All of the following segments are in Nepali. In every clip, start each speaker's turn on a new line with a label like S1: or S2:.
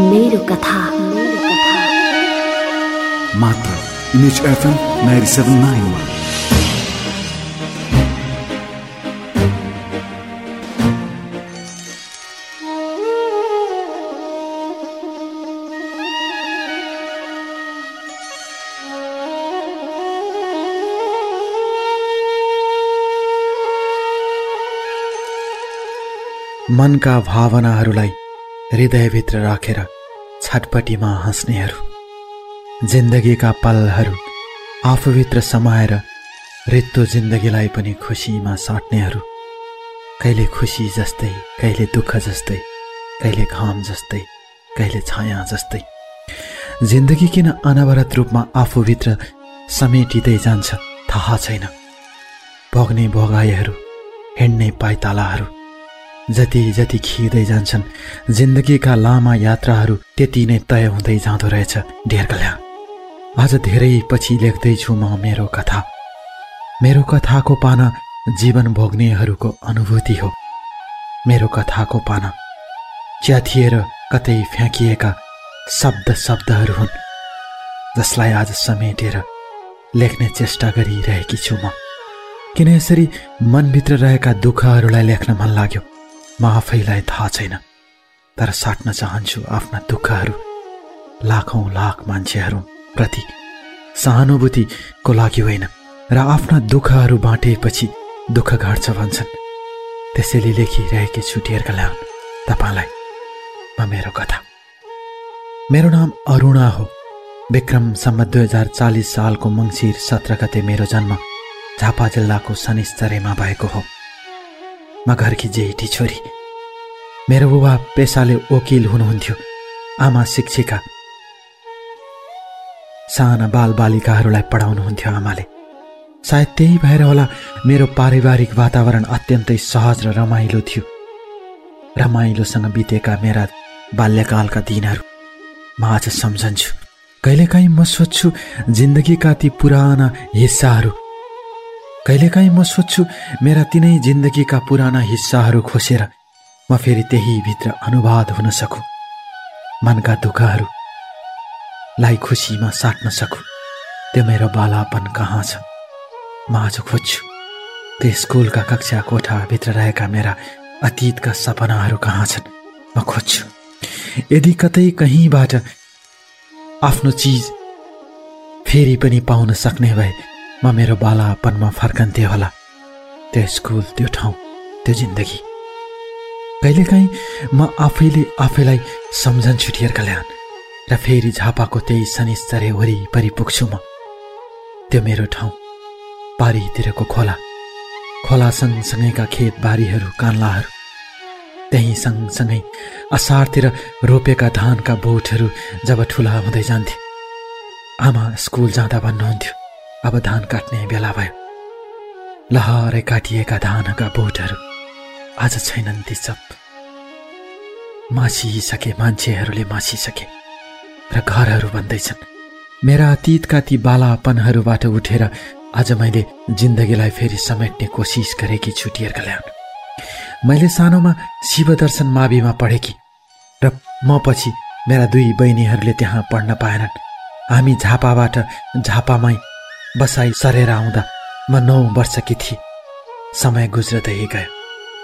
S1: मेरो कथा
S2: मात्र इमेज एफएम नाइन्टी सेभेन नाइनमा
S3: मनका भावनाहरूलाई हृदयभित्र राखेर छटपटीमा हाँस्नेहरू जिन्दगीका पलहरू आफूभित्र समाएर रित्तो जिन्दगीलाई पनि खुसीमा साट्नेहरू कहिले खुसी जस्तै कहिले दुःख जस्तै कहिले घाम जस्तै कहिले छाया जस्तै। जिन्दगी किन अनवरत रूपमा आफूभित्र समेटिँदै जान्छ थाहा छैन। भोग्ने भोगाईहरू हिँड्ने पाइतालाहरू जति जति खिर्दै जान्छन् जिन्दगीका लामा यात्राहरू त्यति नै तय हुँदै जाँदो रहेछ ढेर कल्याण। आज धेरै पछि लेख्दैछु म मेरो कथा। मेरो कथाको पाना जीवन भोग्नेहरूको अनुभूति हो। मेरो कथाको पाना च्याथिएर कतै फ्याँकिएका शब्द शब्दहरू हुन् जसलाई आज समेटेर लेख्ने चेष्टा गरिरहेकी छु म। किन यसरी मनभित्र रहेका दुःखहरूलाई लेख्न मन लाग्यो? म आफैलाई थाहा छैन तर साट्न चाहन्छु आफ्ना दुःखहरू लाखौँ लाख मान्छेहरू प्रति सहानुभूतिको लागि होइन र आफ्ना दुःखहरू बाँटेपछि दुःख घट्छ भन्छन्। त्यसैले लेखिरहेकी छु ढेरका ल्याउन तपाईँलाई म मेरो कथा। मेरो नाम अरुणा हो। विक्रम सम्म दुई हजार चालिस सालको मङ्सिर सत्र गते मेरो जन्म झापा जिल्लाको सनिश्चरेमा भएको हो। म घरकी जेठी छोरी। मेरो बुबा पेसाले वकिल हुनुहुन्थ्यो आमा शिक्षिका। साना बालबालिकाहरूलाई पढाउनुहुन्थ्यो आमाले। सायद त्यही भएर होला मेरो पारिवारिक वातावरण अत्यन्तै सहज र रमाइलो थियो। रमाइलोसँग बितेका मेरा बाल्यकालका दिनहरू म आज सम्झन्छु। कहिलेकाहीँ म सोध्छु जिन्दगीका ती पुराना हिस्साहरू कहिलेकाहीँ म सोध्छु मेरा तिनै जिन्दगीका पुराना हिस्साहरू खोसेर म फेरि त्यही भित्र अनुवाद हुन सकु। मनका दुःखहरूलाई खुसीमा साट्न सकु। त्यो मेरो बालापन कहाँ छ? म आज खोज्छु त्यो स्कुलका कक्षा कोठाभित्र रहेका मेरा अतीतका सपनाहरू कहाँ छन्? म खोज्छु। यदि कतै कहीँबाट आफ्नो चिज फेरि पनि पाउन सक्ने भए म मेरो बालापनमा फर्कन्थेँ होला। त्यो स्कुल त्यो ठाउँ त्यो जिन्दगी। कहिलेकाहीँ म आफैले आफैलाई सम्झन्छु ठियर कल्याण र फेरि झापाको त्यही शनिश्चरे वरिपरि पुग्छु म। त्यो मेरो ठाउँ पारीतिरको खोला। खोला सँगसँगैका खेतबारीहरू कान्लाहरू। त्यही सँगसँगै असारतिर रोपेका धानका बोटहरू जब ठुला हुँदै जान्थे। आमा स्कुल जाँदा भन्नुहुन्थ्यो अब धान काट्ने बेला भयो। लहरै काटिएका धानका बोटहरू आज छैनन् ती सब। मासिसके मान्छेहरूले मासिसके र घरहरू बन्दैछन्। मेरा अतीतका ती बालापनहरूबाट उठेर आज मैले जिन्दगीलाई फेरि समेट्ने कोसिस गरेकी छु डियर कल्याण। मैले सानोमा शिवदर्शन माविमा पढेकी र म पछि मेरा दुई बहिनीहरूले त्यहाँ पढ्न पाएनन्। हामी झापाबाट झापामै बसाई सरेर आउँदा म नौ वर्षकी थिएँ। समय गुज्रदै गयो।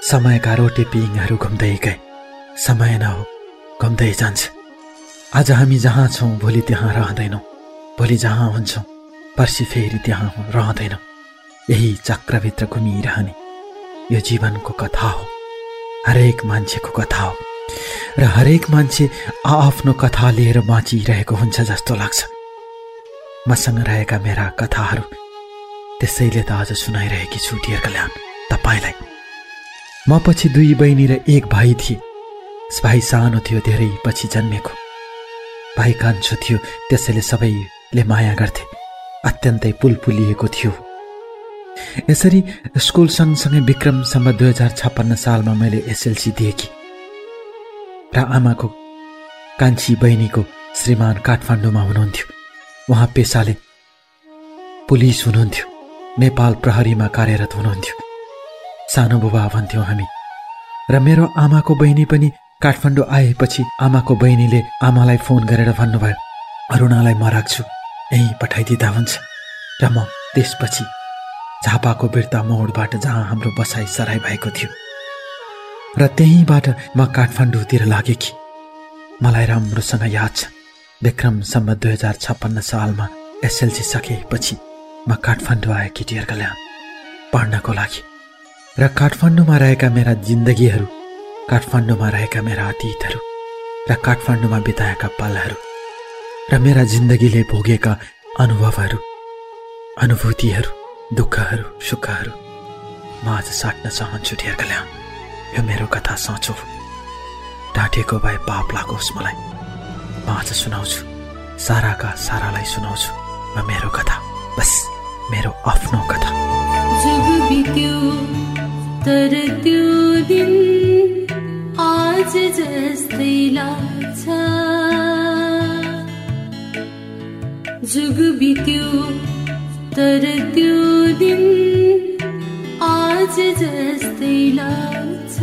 S3: समयका रोटे पिङहरू घुम्दै गए। समय नहो घुम्दै जान्छ। आज हामी जहाँ छौँ भोलि त्यहाँ रहँदैनौँ। भोलि जहाँ हुन्छौँ पर्सि फेरि त्यहाँ रहँदैनौँ। यही चक्रभित्र घुमिरहने। यो जीवनको कथा हो। हरेक मान्छेको कथा हो। र हरेक मान्छे आआफ्नो कथा लिएर बाँचिरहेको हुन्छ जस्तो लाग्छ। मसँग रहेका मेरा कथाहरू त्यसैले त आज सुनाइरहेकी छु डियर कल्याण। तपाईँलाई। म पछि दुई बहिनी र एक भाइ थिए। भाइ सानो थियो धेरै पछि जन्मेको। भाइ कान्छो थियो त्यसैले सबैले माया गर्थे। अत्यन्तै पुलपुलिएको थियो। यसरी स्कुल सँगसँगै विक्रमसम्म दुई हजार छप्पन्न सालमा मैले एसएलसी दिएकी। र आमाको कान्छी बहिनीको श्रीमान काठमाडौँमा हुनुहुन्थ्यो। उहाँ पेसाले पुलिस हुनुहुन्थ्यो। नेपाल प्रहरीमा कार्यरत हुनुहुन्थ्यो। सानो बुबा भन्थ्यौँ हामी। र मेरो आमाको बहिनी पनि काठमाडौँ आएपछि आमाको बहिनीले आमालाई फोन गरेर भन्नुभयो अरुणालाई म राख्छु। यहीँ पठाइदिँदा हुन्छ। र म त्यसपछि झापाको बिर्ता मोडबाट जहाँ हाम्रो बसाइ सराई भएको थियो। र त्यहीँबाट म काठमाडौँतिर कि मलाई राम्रोसँग याद छ। विक्रमसम्म दुई हजार छप्पन्न सालमा एसएलसी सकेपछि म काठमाडौँ आएँ केटीहरूका ल्याम पढ्नको लागि। र काठमाडौँमा रहेका मेरा जिन्दगीहरू काठमाडौँमा रहेका मेरा अतीतहरू र काठमाडौँमा बिताएका पलहरू र मेरा जिन्दगीले भोगेका अनुभवहरू अनुभूतिहरू दुःखहरू सुखहरू म आज साट्न चाहन्छु ढेरका ल्याम यो मेरो कथा साँचो ढाँटेको भए पाप लागोस् मलाई। म आज सुनाउँछु। साराका सारालाई सुनाउँछु। म मेरो कथा। बस मेरो आफ्नो कथा।
S1: तर त्यो दिन आज जस्तै लाग्छ। जुग बित्यो तर त्यो दिन आज जस्तै लाग्छ।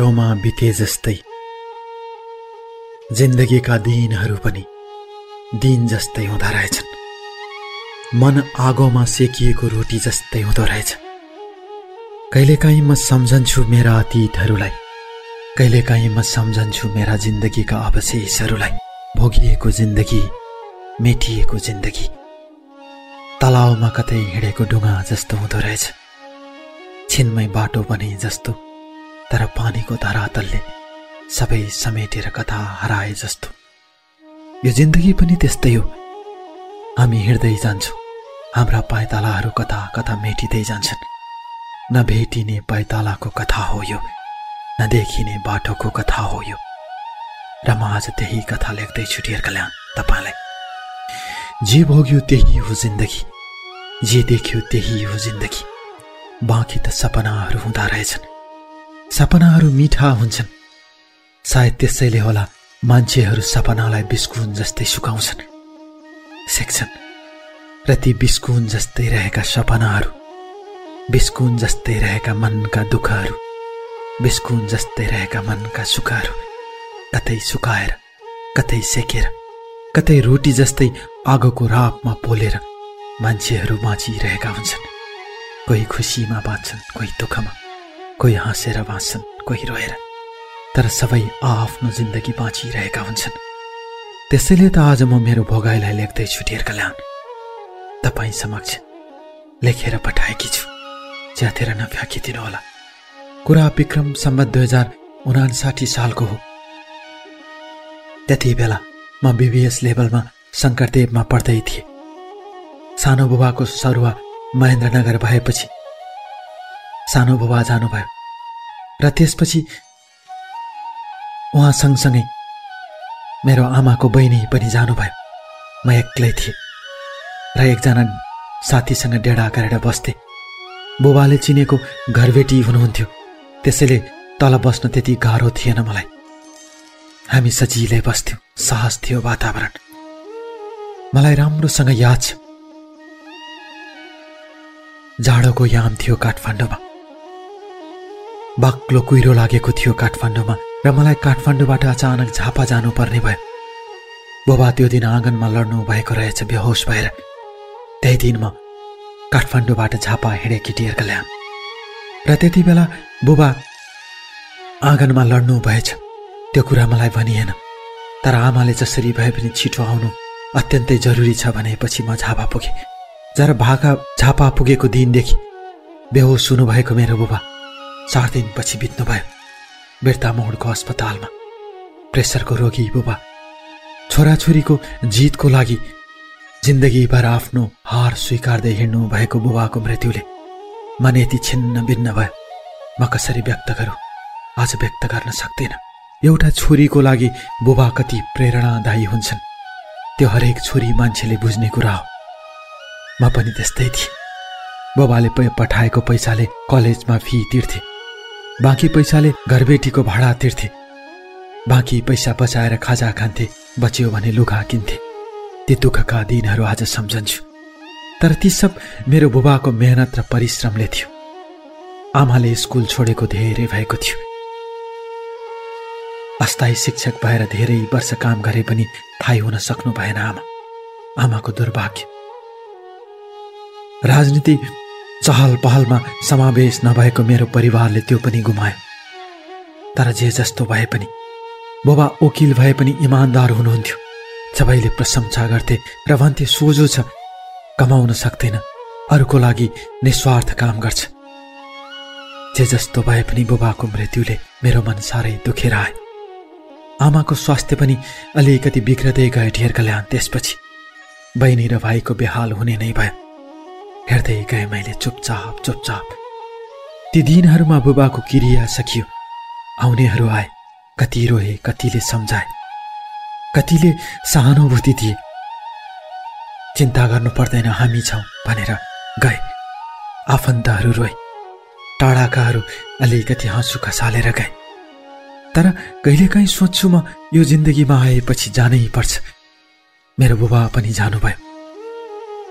S3: अँध्यारोमा बिते जस्तै। जिन्दगीका दिनहरू पनि दिन जस्तै हुँदो रहेछन्। मन आगोमा सेकिएको रोटी जस्तै हुँदो रहेछ। कहिलेकाहीँ म सम्झन्छु मेरा अतीतहरूलाई। कहिलेकाहीँ म सम्झन्छु मेरा जिन्दगीका अवशेषहरूलाई। भोगिएको जिन्दगी मेटिएको जिन्दगी। तलाउमा कतै हिँडेको डुङ्गा जस्तो हुँदो रहेछ। छिनमै बाटो बने जस्तो तर पानीको धरातलले सबै समेटेर कथा हराए जस्तो। यो जिन्दगी पनि त्यस्तै हो। हामी हिँड्दै जान्छौँ। हाम्रा पाइतालाहरू कता कता मेटिँदै जान्छन्। नभेटिने पाइतालाको कथा हो यो नदेखिने बाटोको कथा हो यो। र म आज त्यही कथा लेख्दैछु डियर कल्याण तपाईँलाई। जे भोग्यो त्यही हो जिन्दगी। जे देख्यो त्यही हो जिन्दगी। बाँकी त सपनाहरू हुँदा रहेछन्। सपनाहरू मिठा हुन्छन्। सायद त्यसैले होला मान्छेहरू सपनालाई बिस्कुन जस्तै सुकाउँछन्। सेक्छन्। र ती बिस्कुन जस्तै रहेका सपनाहरू बिस्कुन जस्तै रहेका मनका दुःखहरू बिस्कुन जस्तै रहेका मनका सुखहरू। कतै सुकाएर कतै सेकेर कतै रोटी जस्तै आगोको रापमा पोलेर मान्छेहरू बाँचिरहेका हुन्छन्। कोही खुसीमा बाँच्छन् कोही दुःखमा। कोही हाँसेर बाँच्छन् कोही रोएर तर सबै आआफ्नो जिन्दगी बाँचिरहेका हुन्छन्। त्यसैले त आज म मेरो भोगाईलाई लेख्दैछु ढेर कल्याण। तपाईँ समक्ष लेखेर पठाएकी छु च्यातेर नफ्याँकिदिनु होला। कुरा विक्रम सम्बत दुई हजार उनासाठी सालको हो। त्यति बेला म बिबिएस लेभलमा शङ्करदेवमा पढ्दै थिएँ। सानो बुबाको सरुवा महेन्द्रनगर भएपछि सानो बुबा जानुभयो र त्यसपछि उहाँ सँगसँगै मेरो आमाको बहिनी पनि जानुभयो म एक्लै थिएँ र एकजना साथीसँग डेढा गरेर बस्थेँ। बुबाले चिनेको घरबेटी हुनुहुन्थ्यो। त्यसैले तल बस्न त्यति गाह्रो थिएन मलाई। हामी सजिलै बस्थ्यौँ। सहज थियो वातावरण। मलाई राम्रोसँग याद छ। जाडोको याम थियो काठमाडौँमा। बाक्लो कुहिरो लागेको थियो काठमाडौँमा र मलाई काठमाडौँबाट अचानक झापा जानुपर्ने भयो। बुबा त्यो दिन आँगनमा लड्नु भएको रहेछ बेहोस भएर। त्यही दिन म काठमाडौँबाट झापा हिँडेँ केटीहरूका ल्याम र त्यति बेला बुबा आँगनमा लड्नु भएछ। त्यो कुरा मलाई भनिएन। तर आमाले जसरी भए पनि छिटो आउनु अत्यन्तै जरुरी छ भनेपछि म झापा पुगेँ। जरा भाका झापा पुगेको दिनदेखि बेहोस हुनुभएको मेरो बुबा चार दिनपछि बित्नुभयो बिर्ता मोडको अस्पतालमा। प्रेसरको रोगी बुबा। छोराछोरीको जितको लागि जिन्दगीभर आफ्नो हार स्वीकार्दै हिँड्नु भएको बुबाको मृत्युले मन यति छिन्न भिन्न भयो। म कसरी व्यक्त गरौँ? आज व्यक्त गर्न सक्दिनँ। एउटा छोरीको लागि बुबा कति प्रेरणादायी हुन्छन्। त्यो हरेक छोरी मान्छेले बुझ्ने कुरा हो। म पनि त्यस्तै थिएँ। बुबाले पठाएको पैसाले कलेजमा फी तिर्थे। बाँकी पैसाले घरबेटीको भाडा तिर्थे। बाँकी पैसा बचाएर खाजा खान्थे बच्यो भने लुगा किन्थे। ती दुःखका दिनहरू आज सम्झन्छु। तर ती सब मेरो बुबाको मेहनत र परिश्रमले थियो। आमाले स्कुल छोडेको धेरै भएको थियो। अस्थायी शिक्षक भएर धेरै वर्ष काम गरे पनि थाहै हुन सक्नु भएन आमा। आमाको दुर्भाग्य। राजनीति चहल पहलमा समावेश नभएको मेरो परिवारले त्यो पनि गुमायो। तर जे जस्तो भए पनि बुबा वकिल भए पनि इमान्दार हुनुहुन्थ्यो। सबैले प्रशंसा गर्थे र भन्थे सोझो छ कमाउन सक्दैन अरूको लागि निस्वार्थ काम गर्छ। जे जस्तो भए पनि बुबाको मृत्युले मेरो मन साह्रै दुखेर आयो आमाको स्वास्थ्य पनि अलिकति बिग्रदै गए ढेर कल्याण त्यसपछि बहिनी र भाइको बेहाल हुने नै भयो। हेर्दै गएँ मैले चुपचाप चुपचाप। ती दिनहरूमा बुबाको क्रिया सकियो। आउनेहरू आए। कति रोए कतिले सम्झाए। कतिले सहानुभूति दिए। चिन्ता गर्नु पर्दैन हामी छौँ भनेर गए। आफन्तहरू रोए। टाढाकाहरू अलिकति हाँसु खसालेर गए। तर कहिलेकाहीँ सोध्छु म यो जिन्दगीमा आएपछि जानै पर्छ। मेरो बुबा पनि जानुभयो।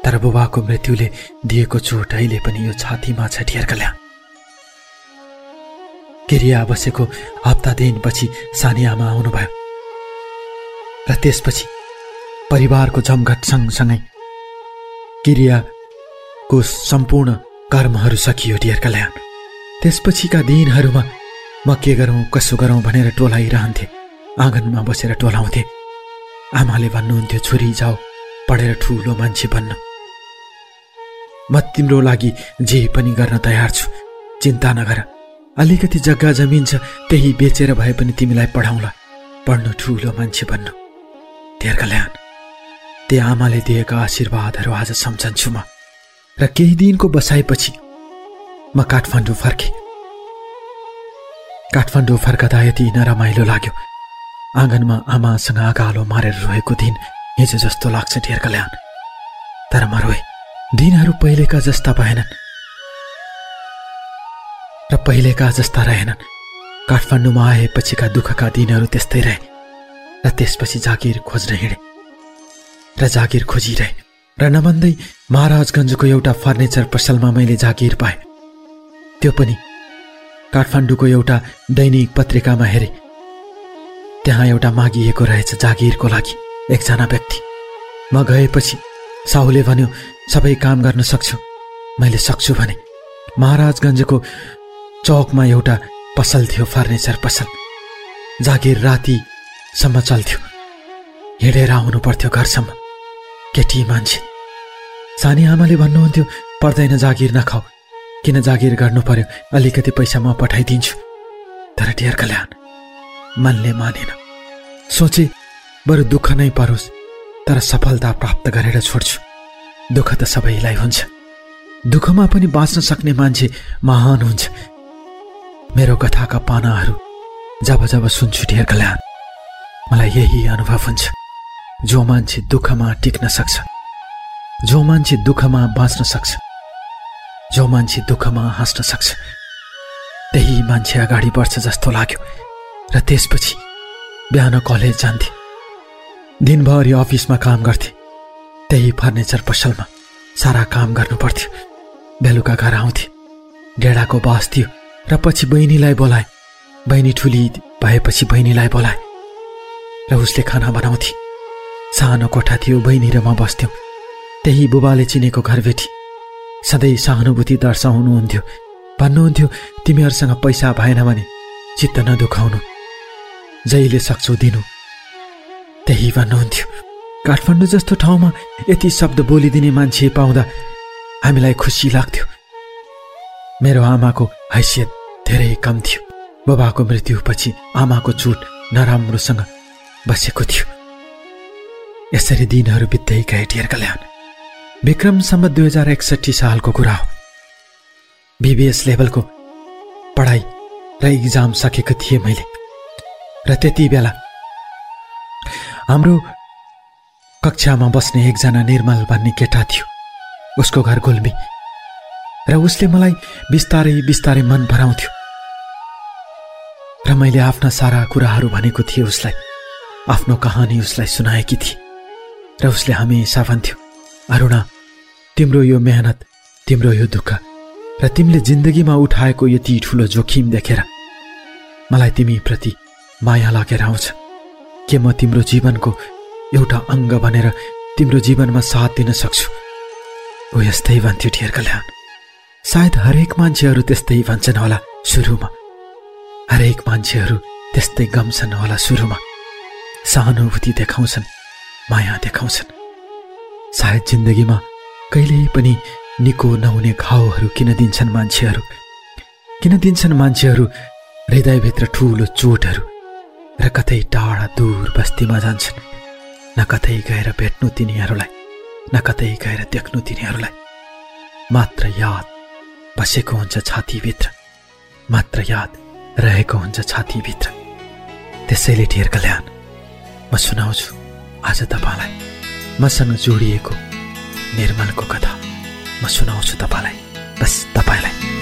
S3: तर बुबाको मृत्युले दिएको चोट अहिले पनि यो छातीमा छ ढियर्कल्या किरिया बसेको हप्ता दिनपछि सानी आमा आउनुभयो। र त्यसपछि परिवारको जमघट सँगसँगै किरियाको सम्पूर्ण कर्महरू सकियो डियरका त्यसपछिका दिनहरूमा म के गरौँ कसो गरौँ भनेर टोलाइरहन्थे। आँगनमा बसेर टोलाउँथे। आमाले भन्नुहुन्थ्यो छोरी जाऊ पढेर ठुलो मान्छे बन्न। म तिम्रो लागि जे पनि गर्न तयार छु। चिन्ता नगर। अलिकति जग्गा जमिन छ त्यही बेचेर भए पनि तिमीलाई पढाउँला। पढ्नु ठुलो मान्छे बन्नु। धेर कल्याण त्यो आमाले दिएका आशीर्वादहरू आज सम्झन्छु म। र केही दिनको बसाएपछि म काठमाडौँ फर्केँ। काठमाडौँ फर्कदा यति नरमाइलो लाग्यो। आँगनमा आमासँग आगालो मारेर रोएको दिन हिजो जस्तो लाग्छ ढेर कल्याण। तर म रोए। दिनहरू पहिलेका जस्ता भएनन् र पहिलेका जस्ता रहेनन्। काठमाडौँमा आएपछिका दुःखका दिनहरू त्यस्तै रहे र त्यसपछि जागिर खोज्न हिँडे र जागिर खोजिरहे र नभन्दै महाराजगञ्जको एउटा फर्निचर पसलमा मैले जागिर पाएँ। त्यो पनि काठमाडौँको एउटा दैनिक पत्रिकामा हेरे। त्यहाँ एउटा मागिएको रहेछ जागिरको लागि एकजना व्यक्ति। म गएपछि साहुले भन्यो सबै काम गर्न सक्छु। मैले सक्छु भने महाराजगञ्जको चौकमा एउटा पसल थियो फर्निचर पसल। जागिर रातिसम्म चल्थ्यो। हिँडेर आउनु पर्थ्यो घरसम्म। केटी मान्छे। सानी आमाले भन्नुहुन्थ्यो पर्दैन जागिर नखाऊ। किन जागिर गर्नु पर्यो अलिकति पैसा म पठाइदिन्छु। तर डियर कल्याण मनले मानेन। सोचे बरु दुःख नै परोस् तर सफलता प्राप्त गरेर छोड्छु। दुःख त सबैलाई हुन्छ। दुःखमा पनि बाँच्न सक्ने मान्छे महान हुन्छ। मेरो कथाका पानाहरू जब जब सुन्छु ढेर कल्याण मलाई यही अनुभव हुन्छ। जो मान्छे दुःखमा टिक्न सक्छ। जो मान्छे दुःखमा बाँच्न सक्छ। जो मान्छे दुःखमा हाँस्न सक्छ। त्यही मान्छे अगाडि बढ्छ जस्तो लाग्यो। र त्यसपछि बिहान कलेज जान्थे। दिनभरि अफिसमा काम गर्थे। त्यही फर्निचर पसलमा सारा काम गर्नु पर्थ्यो। बेलुका घर आउँथे। डेढाको बास थियो र पछि बहिनीलाई बोलाए। बहिनी ठुली भएपछि बहिनीलाई बोलाए। र उसले खाना बनाउँथे। सानो कोठा थियो बहिनी र म बस्थ्यौँ। त्यही बुबाले चिनेको घर भेटी। सधैँ सहानुभूति दर्शाउनुहुन्थ्यो। भन्नुहुन्थ्यो तिमीहरूसँग पैसा भएन भने चित्त नदुखाउनु। जहिले सक्छौ दिनु। त्यही भन्नुहुन्थ्यो। काठमाडौँ जस्तो ठाउँमा यति शब्द बोलिदिने मान्छे पाउँदा हामीलाई खुसी लाग्थ्यो। मेरो आमाको हैसियत धेरै कम थियो। बाबाको मृत्युपछि आमाको चोट नराम्रोसँग बसेको थियो। यसरी दिनहरू बित्दै गए ढेर कल्याण। विक्रमसम्म दुई हजार एकसट्ठी सालको कुरा हो। बिबिएस लेभलको पढाइ र इक्जाम सकेको थिएँ मैले। र त्यति बेला हाम्रो कक्षामा बस्ने एकजना निर्मल भन्ने केटा थियो। उसको घर गुल्मी। र उसले मलाई बिस्तारै बिस्तारै मन भराउँथ्यो र मैले आफ्ना सारा कुराहरू भनेको थिएँ उसलाई। आफ्नो कहानी उसलाई सुनाएकी थिएँ। र उसले हमेसा भन्थ्यो अरुणा तिम्रो यो मेहनत तिम्रो यो दुःख र तिमीले जिन्दगीमा उठाएको यति ठुलो जोखिम देखेर मलाई तिमीप्रति माया लागेर आउँछ। के म तिम्रो जीवनको एउटा अङ्ग बनेर तिम्रो जीवनमा साथ दिन सक्छु। ऊ यस्तै भन्थ्यो ठेर कल्याण। सायद हरेक मान्छेहरू त्यस्तै भन्छन् होला सुरुमा। हरेक मान्छेहरू त्यस्तै गम्छन् होला सुरुमा। सहानुभूति देखाउँछन् माया देखाउँछन्। सायद जिन्दगीमा कहिल्यै पनि निको नहुने घाउहरू किन दिन्छन् मान्छेहरू? किन दिन्छन् मान्छेहरू हृदयभित्र ठुलो चोटहरू? र कतै टाढा दूर बस्तीमा जान्छन्। न कतै गएर भेट्नु तिनीहरूलाई न कतै गएर देख्नु तिनीहरूलाई। मात्र याद बसेको हुन्छ छातीभित्र मात्र याद रहेको हुन्छ छातीभित्र। त्यसैले ढेर कल्याण म सुनाउँछु आज तपाईँलाई। मसँग जोडिएको निर्मलको कथा म सुनाउँछु तपाईँलाई बस तपाईँलाई।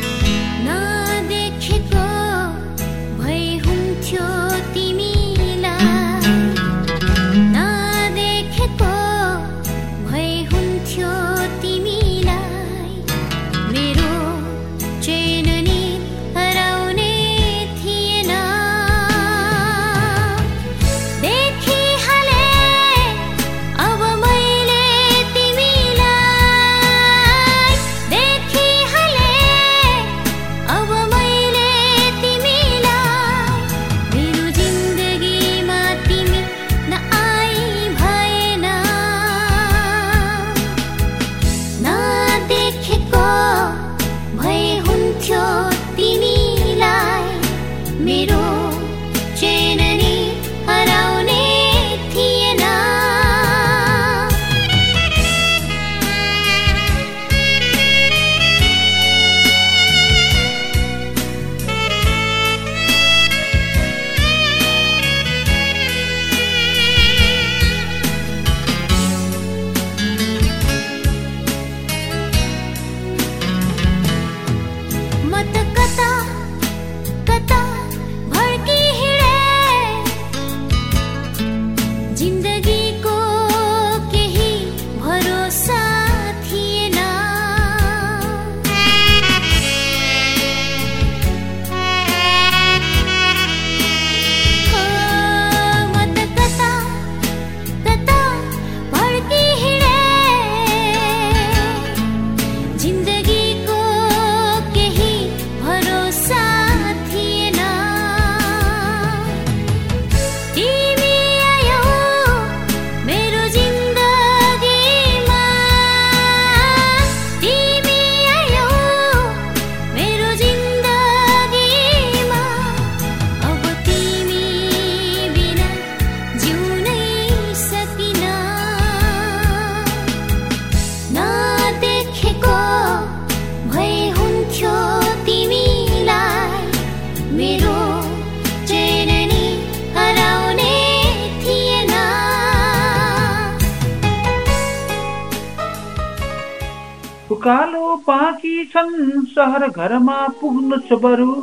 S4: सहर घरमा पुग्नु छ बरु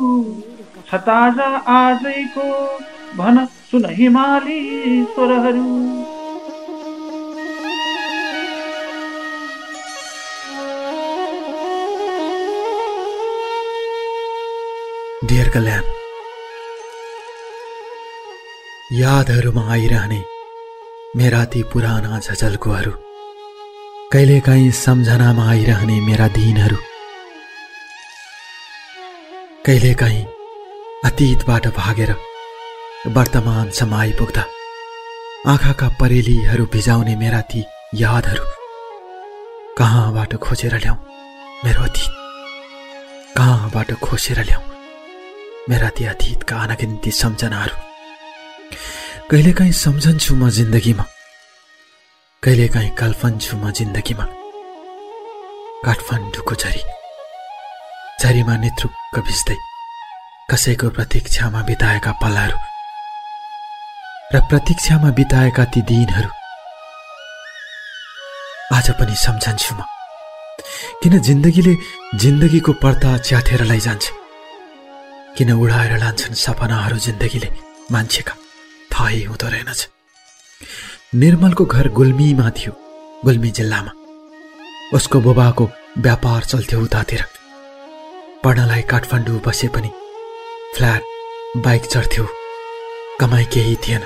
S4: छ ताजा आजैको भन सुन हिमाली स्वरहरू।
S3: डियर कल्याण यादहरूमा आइरहने मेरा ती पुराना झझल्कोहरू कहिलेकाहीँ सम्झनामा आइरहने मेरा दिनहरू कहिलेकाहीँ अतीतबाट भागेर वर्तमानसम्म आइपुग्दा आँखाका परेलीहरू भिजाउने मेरा ती यादहरू कहाँबाट खोजेर ल्याऊ मेरो अतीत? कहाँबाट खोसेर ल्याऊ मेरा ती अतीतका अनगिन्ती सम्झनाहरू? कहिलेकाहीँ सम्झन्छु म जिन्दगीमा कहिलेकाहीँ कल्पन्छु म जिन्दगीमा। काठमाडौँको झरी झरीमा नेतृक्क भिज्दै कसैको प्रतीक्षामा बिताएका पलहरू र प्रतीक्षामा बिताएका ती दिनहरू आज पनि सम्झन्छु म। किन जिन्दगीले जिन्दगीको पर्दा च्याथेर लैजान्छ? किन उडाएर लान्छन् सपनाहरू जिन्दगीले? मान्छेका थाहै हुँदो रहेनछ। निर्मलको घर गुल्मीमा थियो गुल्मी जिल्लामा। उसको बुबाको व्यापार चल्थ्यो उतातिर। पढ्नलाई काठमाडौँ बसे पनि फ्ल्याट बाइक चढ्थ्यो। कमाइ केही थिएन।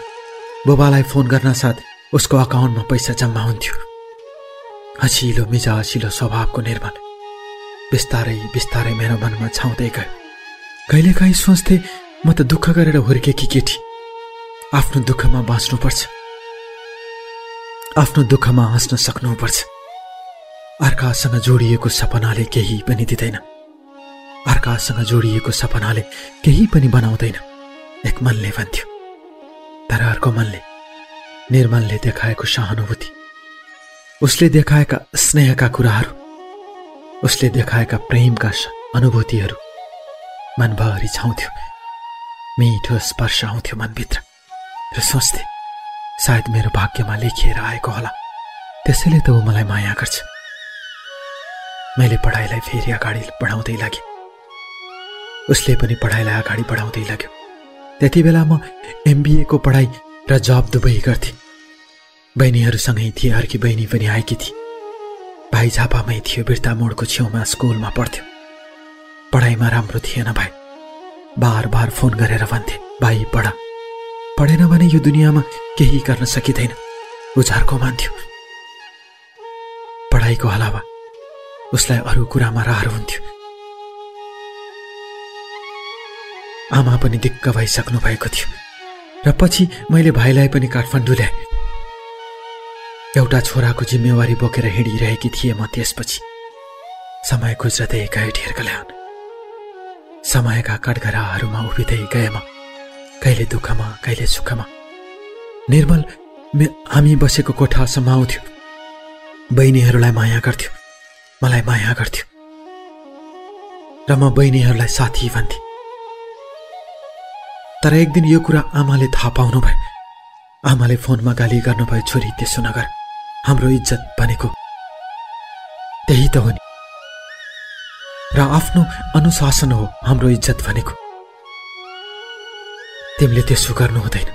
S3: बुबालाई फोन गर्न साथ उसको अकाउन्टमा पैसा जम्मा हुन्थ्यो। हँसिलो मिजासिलो स्वभावको निर्मल बिस्तारै बिस्तारै मेरो मनमा छाउँदै गयो। कहिलेकाहीँ सोच्थे म त दुःख गरेर हुर्केकी केटी? आफ्नो दुःखमा बाँच्नुपर्छ। आफ्नो दुःखमा हाँस्न सक्नुपर्छ। अर्कासँग जोडिएको सपनाले केही पनि दिँदैन। अर्कासँग जोडिएको सपनाले केही पनि बनाउँदैन एक मनले भन्थ्यो। तर अर्को मनले निर्मलले देखाएको सहानुभूति उसले देखाएका स्नेहका कुराहरू उसले देखाएका प्रेमका अनुभूतिहरू मनभरि छाउँथ्यो। मिठो स्पर्श आउँथ्यो मनभित्र र सोच्थे सायद मेरो भाग्यमा लेखिएर आएको होला। त्यसैले त ऊ मलाई माया गर्छ। मैले पढाइलाई फेरि अगाडि बढाउँदै लागेँ। उसले पनि पढाइलाई अगाडि बढाउँदै लाग्यो। त्यति बेला म एमबिएको पढाइ र जब दुवै गर्थेँ। बहिनीहरूसँगै थिए अर्की बहिनी पनि आएकी थिए। भाइ झापामै थियो बिर्ता मोडको छेउमा स्कुलमा पढ्थ्यो। पढाइमा राम्रो थिएन भाइ। बार बार फोन गरेर भन्थे भाइ पढ। पढेन भने यो दुनियाँमा केही गर्न सकिँदैन। उझारको मान्थ्यो पढाइको अलावा उसलाई अरू कुरामा रहर हुन्थ्यो। आमा पनि दिक्क भइसक्नु भएको थियो। र पछि मैले भाइलाई पनि काठमाडौँ ल्याएँ। एउटा छोराको जिम्मेवारी बोकेर हिँडिरहेकी थिएँ म त्यसपछि। समय गुज्रदै गए ढेर कल्याण समयका कटघराहरूमा उभिँदै गए म। कहिले दुःखमा कहिले सुखमा। निर्मल मे हामी बसेको कोठासम्म आउँथ्यो। बहिनीहरूलाई माया गर्थ्यो। मलाई माया गर्थ्यो। र म बहिनीहरूलाई साथी भन्थे। तर एक दिन यो कुरा आमाले थाहा पाउनु भयो आमाले फोनमा गाली गर्नुभयो छोरी त्यसो नगर। हाम्रो इज्जत भनेको। त्यही त हो नि। र आफ्नो अनुशासन हो हाम्रो इज्जत भनेको। तिमीले त्यसो गर्नु हुँदैन।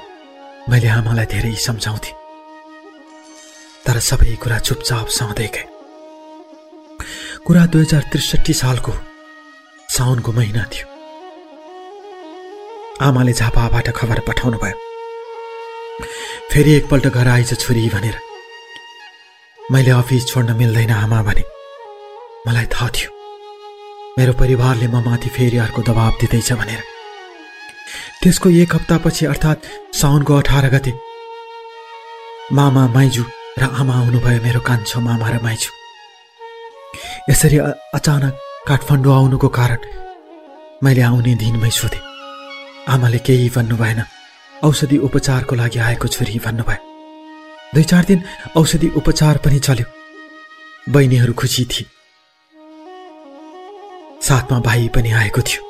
S3: मैले आमालाई धेरै सम्झाउँथे। तर सबै कुरा चुपचाप सहँदै गए। कुरा दुई हजार त्रिसठी सालको साउनको महिना थियो। आमाले झापाबाट खबर पठाउनु भयो फेरि एकपल्ट घर आइज छोरी भनेर। मैले अफिस छोड्न मिल्दैन आमा भने। मलाई थाहा थियो। मेरो परिवारले म माथि फेरि अर्को दबाब दिँदैछ भनेर। त्यसको एक हप्तापछि अर्थात् साउनको अठार गते मामा माइजू र आमा आउनुभयो मेरो कान्छो मामा र माइजू। यसरी अचानक काठमाडौँ आउनुको कारण मैले आउने दिनमै सोधेँ। आमाले केही भन्नु भएन औषधि उपचारको लागि आएको छोरी भन्नुभयो। दुई चार दिन औषधि उपचार पनि चल्यो। बहिनीहरू खुसी थिए। साथमा भाइ पनि आएको थियो।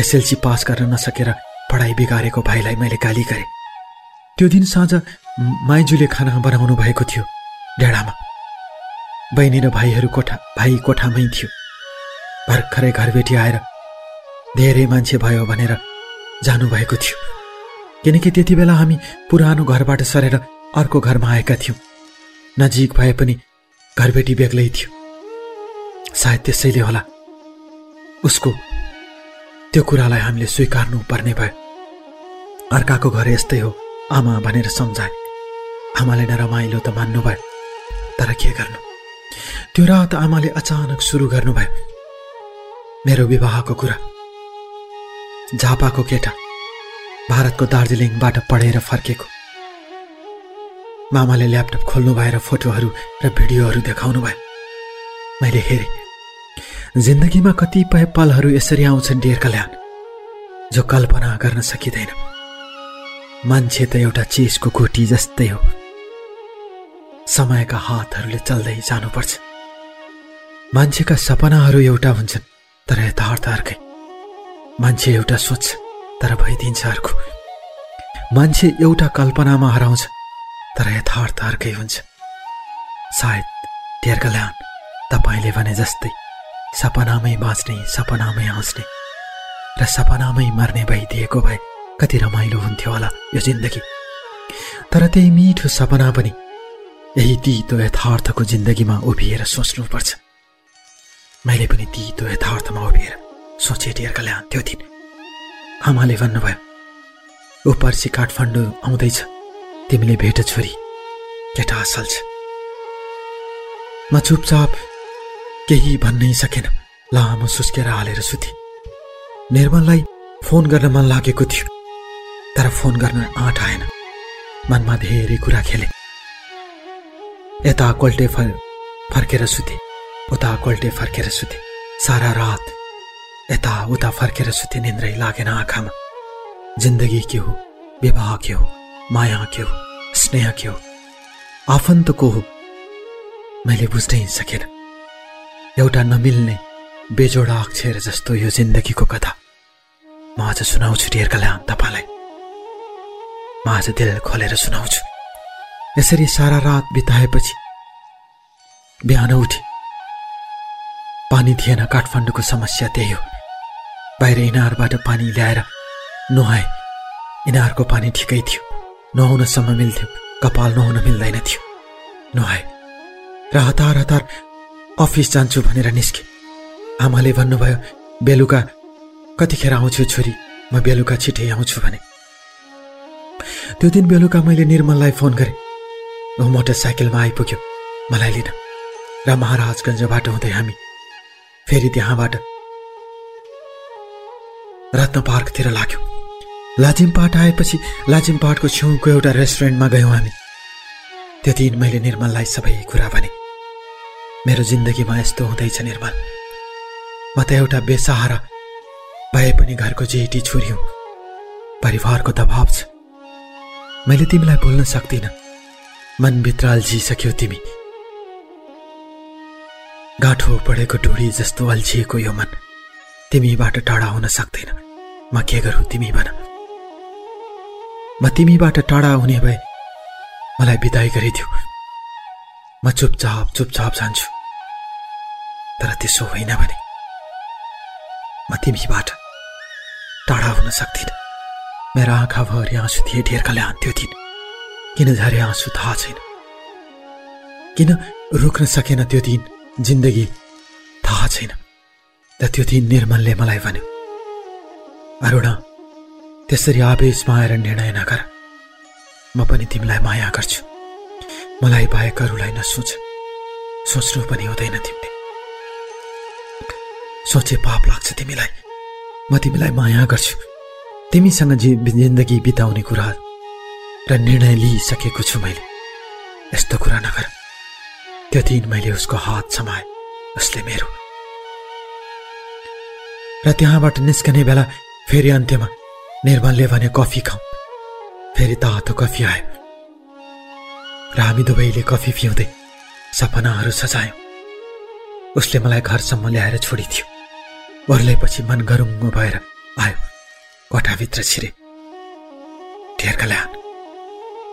S3: एसएलसी पास गर्न नसकेर पढाइ बिगारेको भाइलाई मैले गाली गरेँ। त्यो दिन साँझ माइजूले खाना बनाउनु भएको थियो डेडामा। बहिनी र भाइहरू कोठा भाइ कोठामै थियो। भर्खरै घरबेटी आएर धेरै मान्छे भयो भनेर जानुभएको थियो। किनकि त्यति बेला हामी पुरानो घरबाट सरेर अर्को घरमा आएका थियौँ। नजिक भए पनि घरबेटी बेग्लै थियो। सायद त्यसैले होला उसको त्यो कुरालाई हामीले स्वीकार्नु पर्ने भयो। अर्काको घर यस्तै हो आमा भनेर सम्झाए। आमाले नरमाइलो त मान्नुभयो तर के गर्नु? त्यो रात आमाले अचानक सुरु गर्नुभयो। मेरो विवाहको कुरा। झापाको केटा भारतको दार्जिलिङबाट पढेर फर्केको। मामाले ल्यापटप खोल्नु भएर फोटोहरू र भिडियोहरू देखाउनु भयो। मैले हेरेँ जिन्दगीमा कतिपय पलहरू यसरी आउँछन् डेर कल्याण जो कल्पना गर्न सकिँदैन। मान्छे त एउटा चिजको गोटी जस्तै हो। समयका हातहरूले चल्दै जानुपर्छ। मान्छेका सपनाहरू एउटा हुन्छन् तर यथार्थ अर्कै। मान्छे एउटा सोच्छ तर भइदिन्छ अर्को। मान्छे एउटा कल्पनामा हराउँछ तर यथार्थ अर्कै हुन्छ। सायद टेर्कल्यान तपाईँले भने जस्तै सपनामै बाँच्ने सपनामै हाँस्ने र सपनामै मर्ने भइदिएको भए कति रमाइलो हुन्थ्यो होला यो जिन्दगी। तर त्यही मिठो सपना पनि यही तितो यथार्थको जिन्दगीमा उभिएर सोच्नुपर्छ। मैले पनि तितो यथार्थमा उभिएर सोचे टेर्कल्यान त्यो दिन आमाले भन्नुभयो ऊ पर्सि काठमाडौँ आउँदैछ। तिमीले भेट छोरी केटा असल छ। म चुपचाप केही भन्नै सकेन। लामो सुस्केर हालेर सुते। निर्मललाई फोन गर्न मन लागेको थियो तर फोन गर्न आँट आएन। मनमा धेरै कुरा खेले। यता कोल्टे फर फर्केर सुते उता कोल्टे फर्केर सुते। सारा रात यता उता फर्केर सुते निन्द्रै लागेन आँखामा। जिन्दगी के हो? विवाह के हो? माया के हो? स्नेह के हो? आफन्त को हो? मैले बुझ्नै सकेन। एउटा नमिल्ने बेजोडा अक्षर जस्तो यो जिन्दगीको कथा। म आज सुनाउँछु ढेरकालाई तपाईँलाई। म आज दिल खोलेर सुनाउँछु। यसरी सारा रात बिताएपछि बिहान उठे। पानी थिएन काठमाडौँको समस्या त्यही हो। बाहिर इनारबाट पानी ल्याएर नुहाए। यिनीहरूको पानी ठिकै थियो। नुहाउनसम्म मिल्थ्यो। कपाल नुहाउन मिल्दैन थियो। नुहाए। र हतार हतार अफिस जान्छु भनेर निस्के। आमाले भन्नुभयो बेलुका कतिखेर आउँछु छोरी? म बेलुका छिटै आउँछु भने। त्यो दिन बेलुका मैले निर्मललाई फोन गरेँ। ऊ मोटरसाइकलमा आइपुग्यो। मलाई लिन। र महाराजगञ्जबाट हुँदै हामी। फेरि त्यहाँबाट रत्न पार्कतिर लाग्यो। लाजिमपाट आएपछि लाजिमपाटको छेउको एउटा रेस्टुरेन्टमा गयौँ हामी। त्यो दिन मैले निर्मललाई सबै कुरा भने मेरो जिन्दगीमा यस्तो हुँदैछ निर्मल। म त एउटा बेसहारा भए पनि घरको जेठी छोरी हुँ परिवारको दबाव छ। मैले तिमीलाई बोल्न सक्दिनँ। मनभित्र अल्झिसक्यौ तिमी। गाँठो पढेको ढुडी जस्तो अल्झिएको यो मन। तिमीबाट टाढा हुन सक्दैन। म के गरौँ तिमी भन म तिमीबाट टाढा हुने भए मलाई बिदाई गरिदिऊ म चुपचाप चुपचाप जान्छु। तर त्यसो होइन भने म तिमीबाट टाढा हुन सक्दिनँ मेरा आँखाभरि आँसु थिए ढेर्काले हान्थ्यो दिन किन झरे आँसु थाहा छैन? किन रोक्न सकेन त्यो दिन जिन्दगी थाहा छैन। र त्यो दिन निर्मलले मलाई भन्यो। अरुणा त्यसरी आवेशमा आएर निर्णय नगर। म पनि तिमीलाई माया गर्छु। मलाई बाहेक अरूलाई नसोच। सोच्नु पनि हुँदैन तिमीले। सोचे पाप लाग्छ तिमीलाई। म तिमीलाई माया गर्छु। तिमीसँग जि जिन्दगी बिताउने कुरा र निर्णय लिइसकेको छु मैले। यस्तो कुरा नगर। त्यो दिन मैले उसको हात समाए उसले मेरो। र त्यहाँबाट निस्कने बेला फेरि अन्त्यमा निर्मलले भने कफी खाउँ फेरि तातो कफी आयो। र हामी दुवैले कफी पिउँदै सपनाहरू सजायौँ। उसले मलाई घरसम्म ल्याएर छोडिदियो। ओर्लेपछि मन गरुङ्गो भएर आयो। कोठाभित्र छिरे। ढेर्का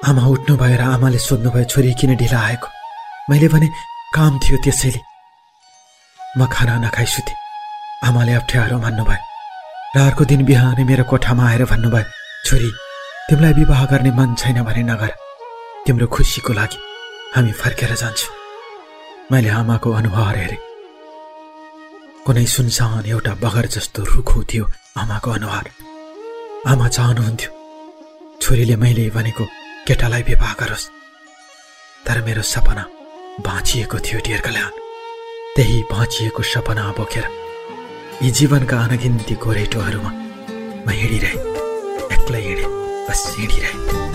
S3: आमा उठ्नु भएर आमाले सोध्नुभयो छोरी किन ढिला आएको? मैले भने काम थियो त्यसैले। म खाना नखाइ सुतेँ आमाले अप्ठ्यारो मान्नुभयो र अर्को दिन बिहानै मेरो कोठामा आएर भन्नुभयो छोरी तिमीलाई विवाह गर्ने मन छैन भने नगर। तिम्रो खुसीको लागि हामी फर्केर जान्छौँ। मैले आमाको अनुहार हेरेँ। कुनै सुनसान एउटा बगर जस्तो रुखो थियो आमाको अनुहार। आमा चाहनुहुन्थ्यो छोरीले मैले भनेको केटालाई विवाह गरोस्। तर मेरो सपना बाँचिएको थियो डियर कल्याण। त्यही बाँचिएको सपना बोकेर यी जीवनका अनगिन्ती गोरेटोहरूमा म हिँडिरहेँ एक्लै हिँडेँ बस हिँडिरहेँ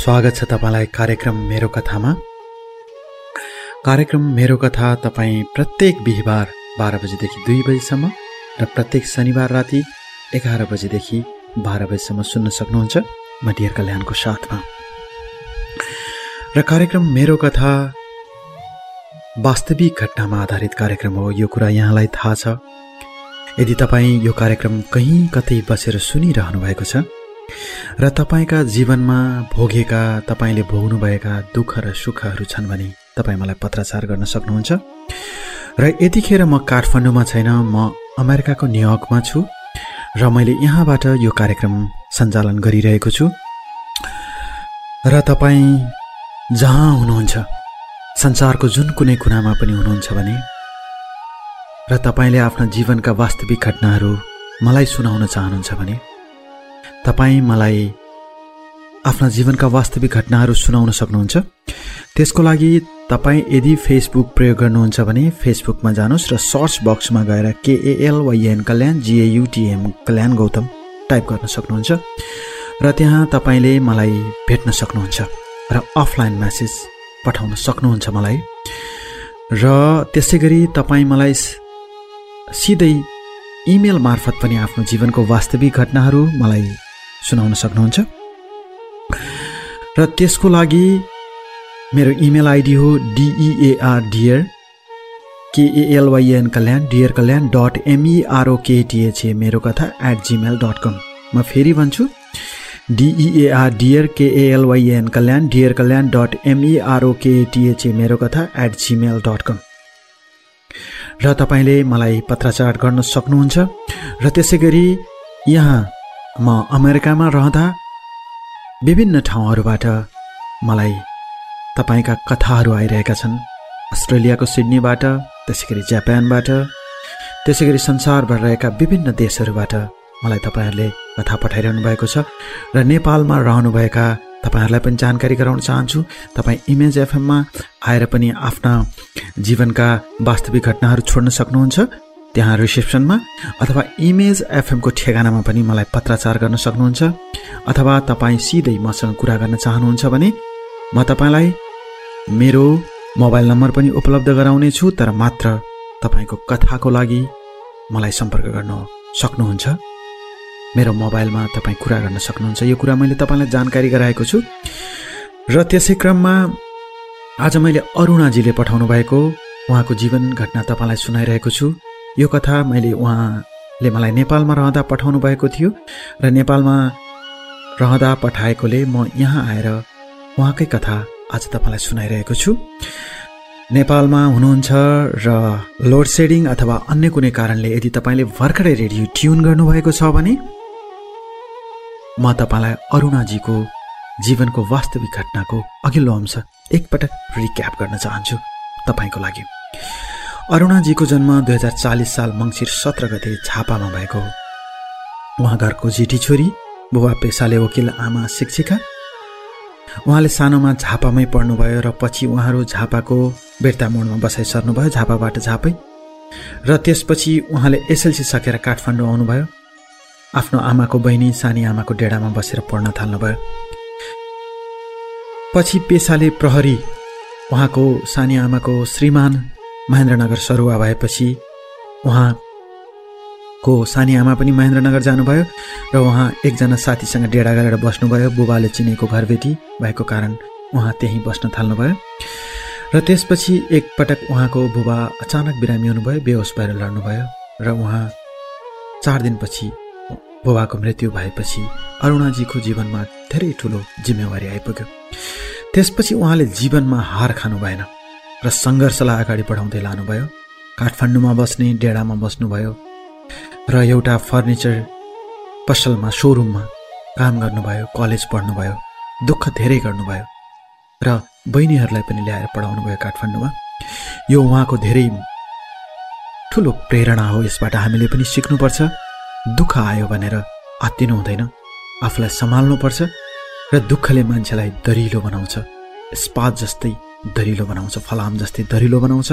S3: स्वागत छ तपाईँलाई कार्यक्रम मेरो कथामा। कार्यक्रम मेरो कथा तपाईँ प्रत्येक बिहिबार बाह्र बजीदेखि दुई बजीसम्म र प्रत्येक शनिबार राति एघार बजीदेखि बाह्र बजीसम्म सुन्न सक्नुहुन्छ म डियर कल्याणको साथमा। र कार्यक्रम मेरो कथा वास्तविक घटनामा आधारित कार्यक्रम हो यो कुरा यहाँलाई थाहा छ। यदि तपाईँ यो कार्यक्रम कहीँ कतै बसेर सुनिरहनु भएको छ र तपाईँका जीवनमा भोगेका तपाईँले भोग्नुभएका दुःख र सुखहरू छन् भने तपाईँ मलाई पत्राचार गर्न सक्नुहुन्छ। र यतिखेर म काठमाडौँमा छैन म अमेरिकाको न्युयोर्कमा छु र मैले यहाँबाट यो कार्यक्रम सञ्चालन गरिरहेको छु। र तपाईँ जहाँ हुनुहुन्छ संसारको जुन कुनै कुनामा पनि हुनुहुन्छ भने र तपाईँले आफ्ना जीवनका वास्तविक घटनाहरू मलाई सुनाउन चाहनुहुन्छ भने तपाईँ मलाई आफ्ना जीवनका वास्तविक घटनाहरू सुनाउन सक्नुहुन्छ? त्यसको लागि तपाईँ यदि फेसबुक प्रयोग गर्नुहुन्छ भने फेसबुकमा जानुहोस् र सर्च बक्समा गएर केएलवाइएन कल्याण जिएयुटिएम कल्याण गौतम टाइप गर्न सक्नुहुन्छ र त्यहाँ तपाईँले मलाई भेट्न सक्नुहुन्छ र अफलाइन म्यासेज पठाउन सक्नुहुन्छ मलाई। र त्यसै गरी तपाईँ मलाई सिधै इमेल मार्फत पनि आफ्नो जीवनको वास्तविक घटनाहरू मलाई सुनाउन सक्नुहुन्छ। र त्यसको लागि मेरो इमेल आइडी हो डिइएआर डियर केएलवाइएन कल्याण डियर कल्याण डट एमइआरओकेटिएचए मेरो कथा एट जिमेल डट कम म फेरि भन्छु डिइएआर डियर केएलवाइएन कल्याण डियर कल्याण डट एमइआरओकेटिएचए मेरो कथा एट जिमेल डट कम र तपाईँले मलाई पत्राचार गर्न सक्नुहुन्छ र त्यसै गरी यहाँ म अमेरिकामा रहँदा विभिन्न ठाउँहरूबाट मलाई तपाईँका कथाहरू आइरहेका छन्। अस्ट्रेलियाको सिडनीबाट त्यसै गरी जापानबाट त्यसै गरी संसारभर रहेका विभिन्न देशहरूबाट मलाई तपाईँहरूले कथा पठाइरहनु भएको छ र नेपालमा रहनुभएका तपाईँहरूलाई पनि जानकारी गराउन चाहन्छु। तपाईँ इमेज एफएममा आएर पनि आफ्ना जीवनका वास्तविक घटनाहरू छोड्न सक्नुहुन्छ। त्यहाँ रिसेप्सनमा अथवा इमेज एफएमको ठेगानामा पनि मलाई पत्राचार गर्न सक्नुहुन्छ अथवा तपाईँ सिधै मसँग कुरा गर्न चाहनुहुन्छ भने म तपाईँलाई मेरो मोबाइल नम्बर पनि उपलब्ध गराउनेछु तर मात्र तपाईँको कथाको लागि मलाई सम्पर्क गर्न सक्नुहुन्छ। मेरो मोबाइलमा तपाईँ कुरा गर्न सक्नुहुन्छ। यो कुरा मैले तपाईँलाई जानकारी गराएको छु। र त्यसै क्रममा आज मैले अरुणाजीले पठाउनु भएको उहाँको जीवन घटना तपाईँलाई सुनाइरहेको छु। यो कथा मैले उहाँले मलाई नेपालमा रहँदा पठाउनु भएको थियो र नेपालमा रहँदा पठाएकोले म यहाँ आएर उहाँकै कथा आज तपाईँलाई सुनाइरहेको छु। नेपालमा हुनुहुन्छ र लोड सेडिङ अथवा अन्य कुनै कारणले यदि तपाईँले भर्खरै रेडियो ट्युन गर्नुभएको छ भने म तपाईँलाई अरुणाजीको जीवनको वास्तविक घटनाको अघिल्लो अंश एकपटक रिक्याप गर्न चाहन्छु तपाईँको लागि। अरुणाजीको जन्म दुई हजार चालिस साल मङ्सिर सत्र गते झापामा भएको हो। उहाँ घरको जेठी छोरी बुबा पेसाले वकिल आमा शिक्षिका। उहाँले सानोमा झापामै पढ्नुभयो र पछि उहाँहरू झापाको बेर्ता मोडमा बसाइ सर्नुभयो झापाबाट झापै। र त्यसपछि उहाँले एसएलसी सकेर काठमाडौँ आउनुभयो। आफ्नो आमाको बहिनी सानी आमाको डेडामा बसेर पढ्न थाल्नुभयो। पछि पेसाले प्रहरी उहाँको सानी आमाको श्रीमान महेन्द्रनगर सरुवा भएपछि उहाँको सानी आमा पनि महेन्द्रनगर जानुभयो र उहाँ एकजना साथीसँग डेडा गरेर बस्नुभयो बुबाले चिनेको घरबेटी भएको कारण उहाँ त्यहीँ बस्न थाल्नुभयो। र त्यसपछि एकपटक उहाँको बुबा अचानक बिरामी हुनुभयो बेहोस भएर लड्नुभयो र उहाँ चार दिनपछि बुबाको मृत्यु भएपछि अरुणाजीको जीवनमा धेरै ठुलो जिम्मेवारी आइपुग्यो। त्यसपछि उहाँले जीवनमा हार खानु भएन। र सङ्घर्षलाई अगाडि बढाउँदै लानुभयो। काठमाडौँमा बस्ने डेडामा बस्नुभयो र एउटा फर्निचर पसलमा सोरुममा काम गर्नुभयो कलेज पढ्नुभयो दुःख धेरै गर्नुभयो र बहिनीहरूलाई पनि ल्याएर पढाउनु भयो काठमाडौँमा। यो उहाँको धेरै ठुलो प्रेरणा हो यसबाट हामीले पनि सिक्नुपर्छ। दुःख आयो भनेर आत्तिनु हुँदैन। आफूलाई सम्हाल्नुपर्छ र दुःखले मान्छेलाई दरिलो बनाउँछ। स्पात जस्तै दरिलो बनाउँछ फलाम जस्तै दरिलो बनाउँछ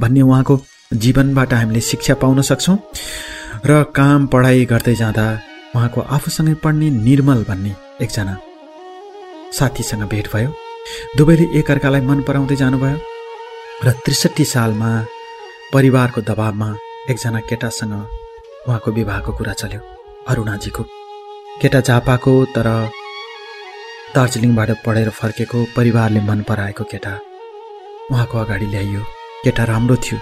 S3: भन्ने उहाँको जीवनबाट हामीले शिक्षा पाउन सक्छौँ र काम पढाइ गर्दै जाँदा उहाँको आफूसँगै पढ्ने निर्मल भन्ने एकजना साथीसँग भेट भयो। दुवैले एकअर्कालाई मन पराउँदै जानुभयो र त्रिसठी सालमा परिवारको दबावमा एकजना केटासँग उहाँको विवाहको कुरा चल्यो अरुणाजीको। केटा झापाको तर दार्जिलिङबाट पढेर फर्केको परिवारले मन पराएको केटा। उहाँको अगाडि ल्याइयो केटा राम्रो थियो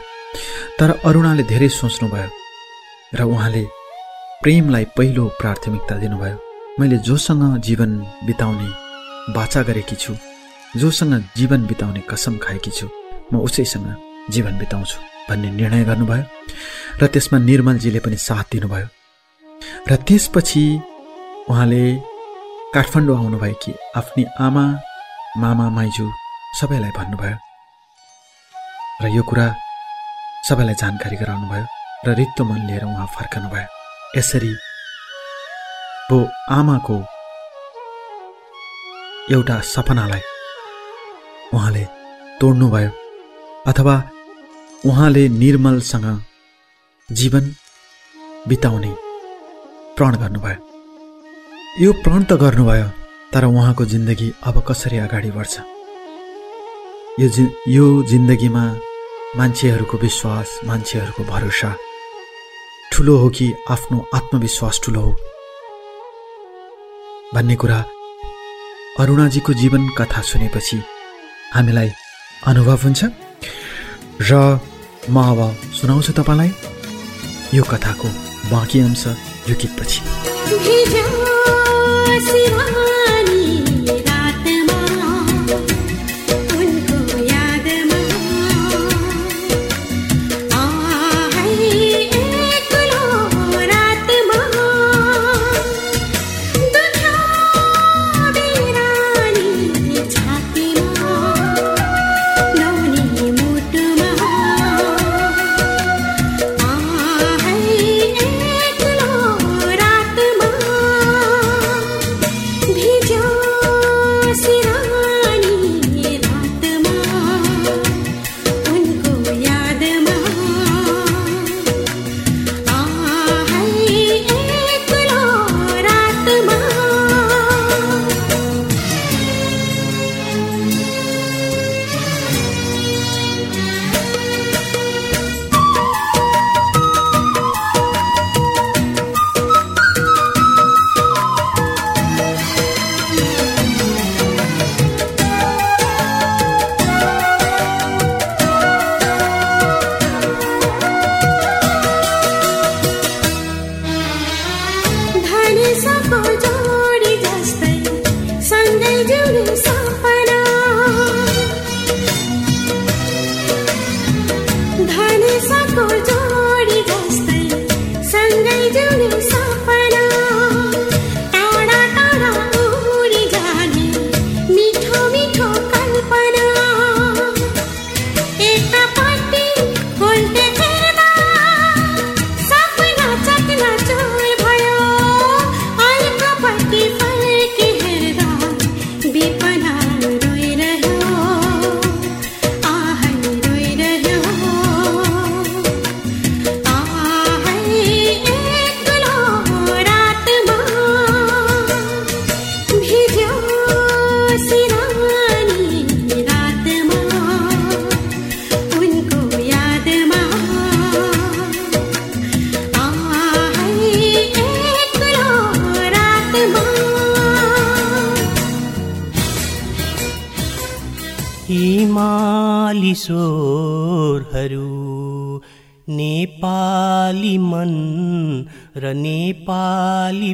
S3: तर अरुणाले धेरै सोच्नुभयो र उहाँले प्रेमलाई पहिलो प्राथमिकता दिनुभयो। मैले जोसँग जीवन बिताउने बाचा गरेकी छु जोसँग जीवन बिताउने कसम खाएकी छु म उसैसँग जीवन बिताउँछु भन्ने निर्णय गर्नुभयो र त्यसमा निर्मलजीले पनि साथ दिनुभयो। र त्यसपछि उहाँले काठमाडौँ कि आफ्नी आमा मामा माइजू सबैलाई भन्नुभयो। र यो कुरा सबैलाई जानकारी गराउनुभयो र रित्तो मन लिएर उहाँ फर्कनुभयो। यसरी वो आमाको एउटा सपनालाई उहाँले तोड्नुभयो अथवा उहाँले निर्मलसँग जीवन बिताउने प्रण गर्नुभयो। यो प्रण त गर्नुभयो तर उहाँको जिन्दगी अब कसरी अगाडि बढ्छ? यो जि यो जिन्दगीमा मान्छेहरूको विश्वास मान्छेहरूको भरोसा ठुलो हो कि आफ्नो आत्मविश्वास ठुलो हो? भन्ने कुरा अरुणाजीको जीवन कथा सुनेपछि हामीलाई अनुभव हुन्छ। र म अब सुनाउँछु तपाईँलाई यो कथाको बाँकी अंश यो गीतपछि।
S1: भिजा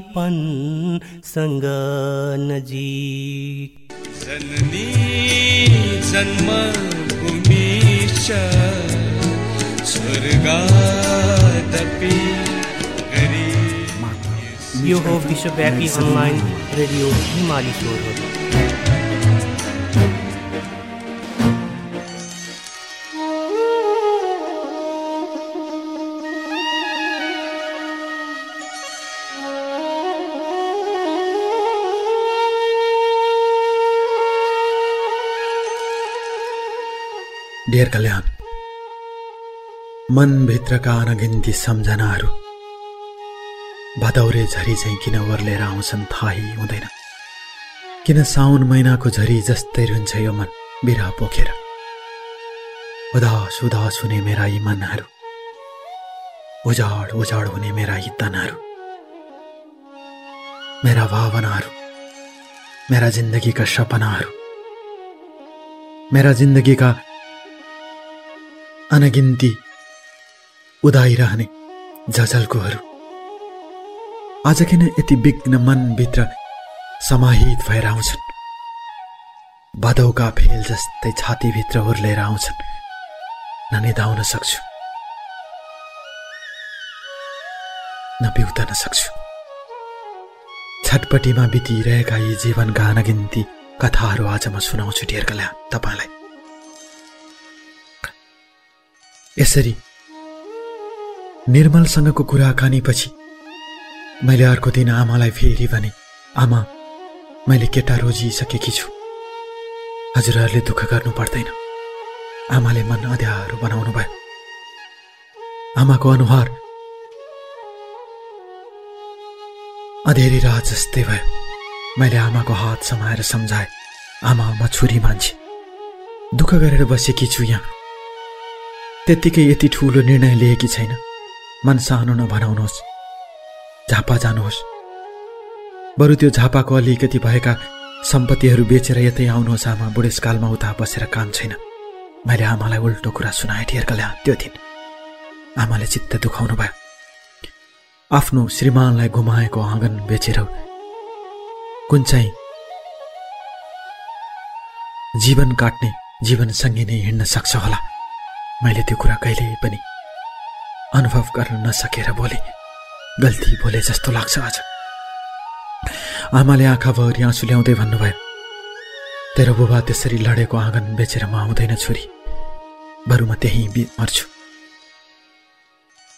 S5: नेपालीपनसँग नजिक
S6: जननी जन्मभूमि च स्वर्गादपि गरी
S5: यो हो विश्वव्यापी अनलाइन रेडियो हिमाली स्वरहरू
S3: डेर कल्याण मनभित्रका अनगिन्ती सम्झनाहरू भदौरे झरी चाहिँ किन ओर्लेर आउँछन् थाहै हुँदैन। किन साउन महिनाको झरी जस्तै रहन्छ यो मन बिरह पोखेर? उदास उदास हुने मेरा यी मनहरू उजाड उजाड हुने मेरा यी तनहरू मेरा भावनाहरू मेरा जिन्दगीका सपनाहरू मेरा जिन्दगीका अनगिन्ती उदाइरहने झझल्कोहरू आज किन यति विघ्न मनभित्र समाहित भएर आउँछन्? भदौका फेल जस्तै छातीभित्र हुर्लेर आउँछन्। न निधाउन सक्छु। न पिउतन सक्छु। छटपटीमा बितिरहेका यी जीवनका अनगिन्ती कथाहरू आज म सुनाउँछु ढेरकला तपाईँलाई। यसरी निर्मलसँगको कुराकानीपछि मैले अर्को दिन आमालाई फेरि भने आमा मैले केटा रोजिसकेकी छु। हजुरहरूले दुःख गर्नु पर्दैन। आमाले मन अध्यारो बनाउनु भयो। आमाको अनुहार अँधेरी रात जस्तै भयो। मैले आमाको हात समाएर सम्झाएँ आमा म छोरी मान्छे। दुःख गरेर बसेकी छु यहाँ। त्यत्तिकै यति ठुलो निर्णय लिएकी छैन। मन सानो नभनाउनुहोस्। झापा जानुहोस्। बरु त्यो झापाको अलिकति भएका सम्पत्तिहरू बेचेर यतै आउनुहोस् आमा बुढेसकालमा उता बसेर काम छैन। मैले आमालाई उल्टो कुरा सुनाएँ ठेर्कल्या त्यो दिन आमाले चित्त दुखाउनु भयो। आफ्नो श्रीमानलाई गुमाएको आँगन बेचेर कुन चाहिँ जीवन काट्ने जीवनसँगै नै हिँड्न सक्छ होला। मैले त्यो कुरा कहिल्यै पनि अनुभव गर्न नसकेर बोले। गल्ती बोले जस्तो लाग्छ आज। आमाले आँखाभरि आँसु ल्याउँदै भन्नुभयो तेरो बुबा त्यसरी लडेको आँगन बेचेर म आउँदैन छोरी। बरु म त्यहीँ मर्छु।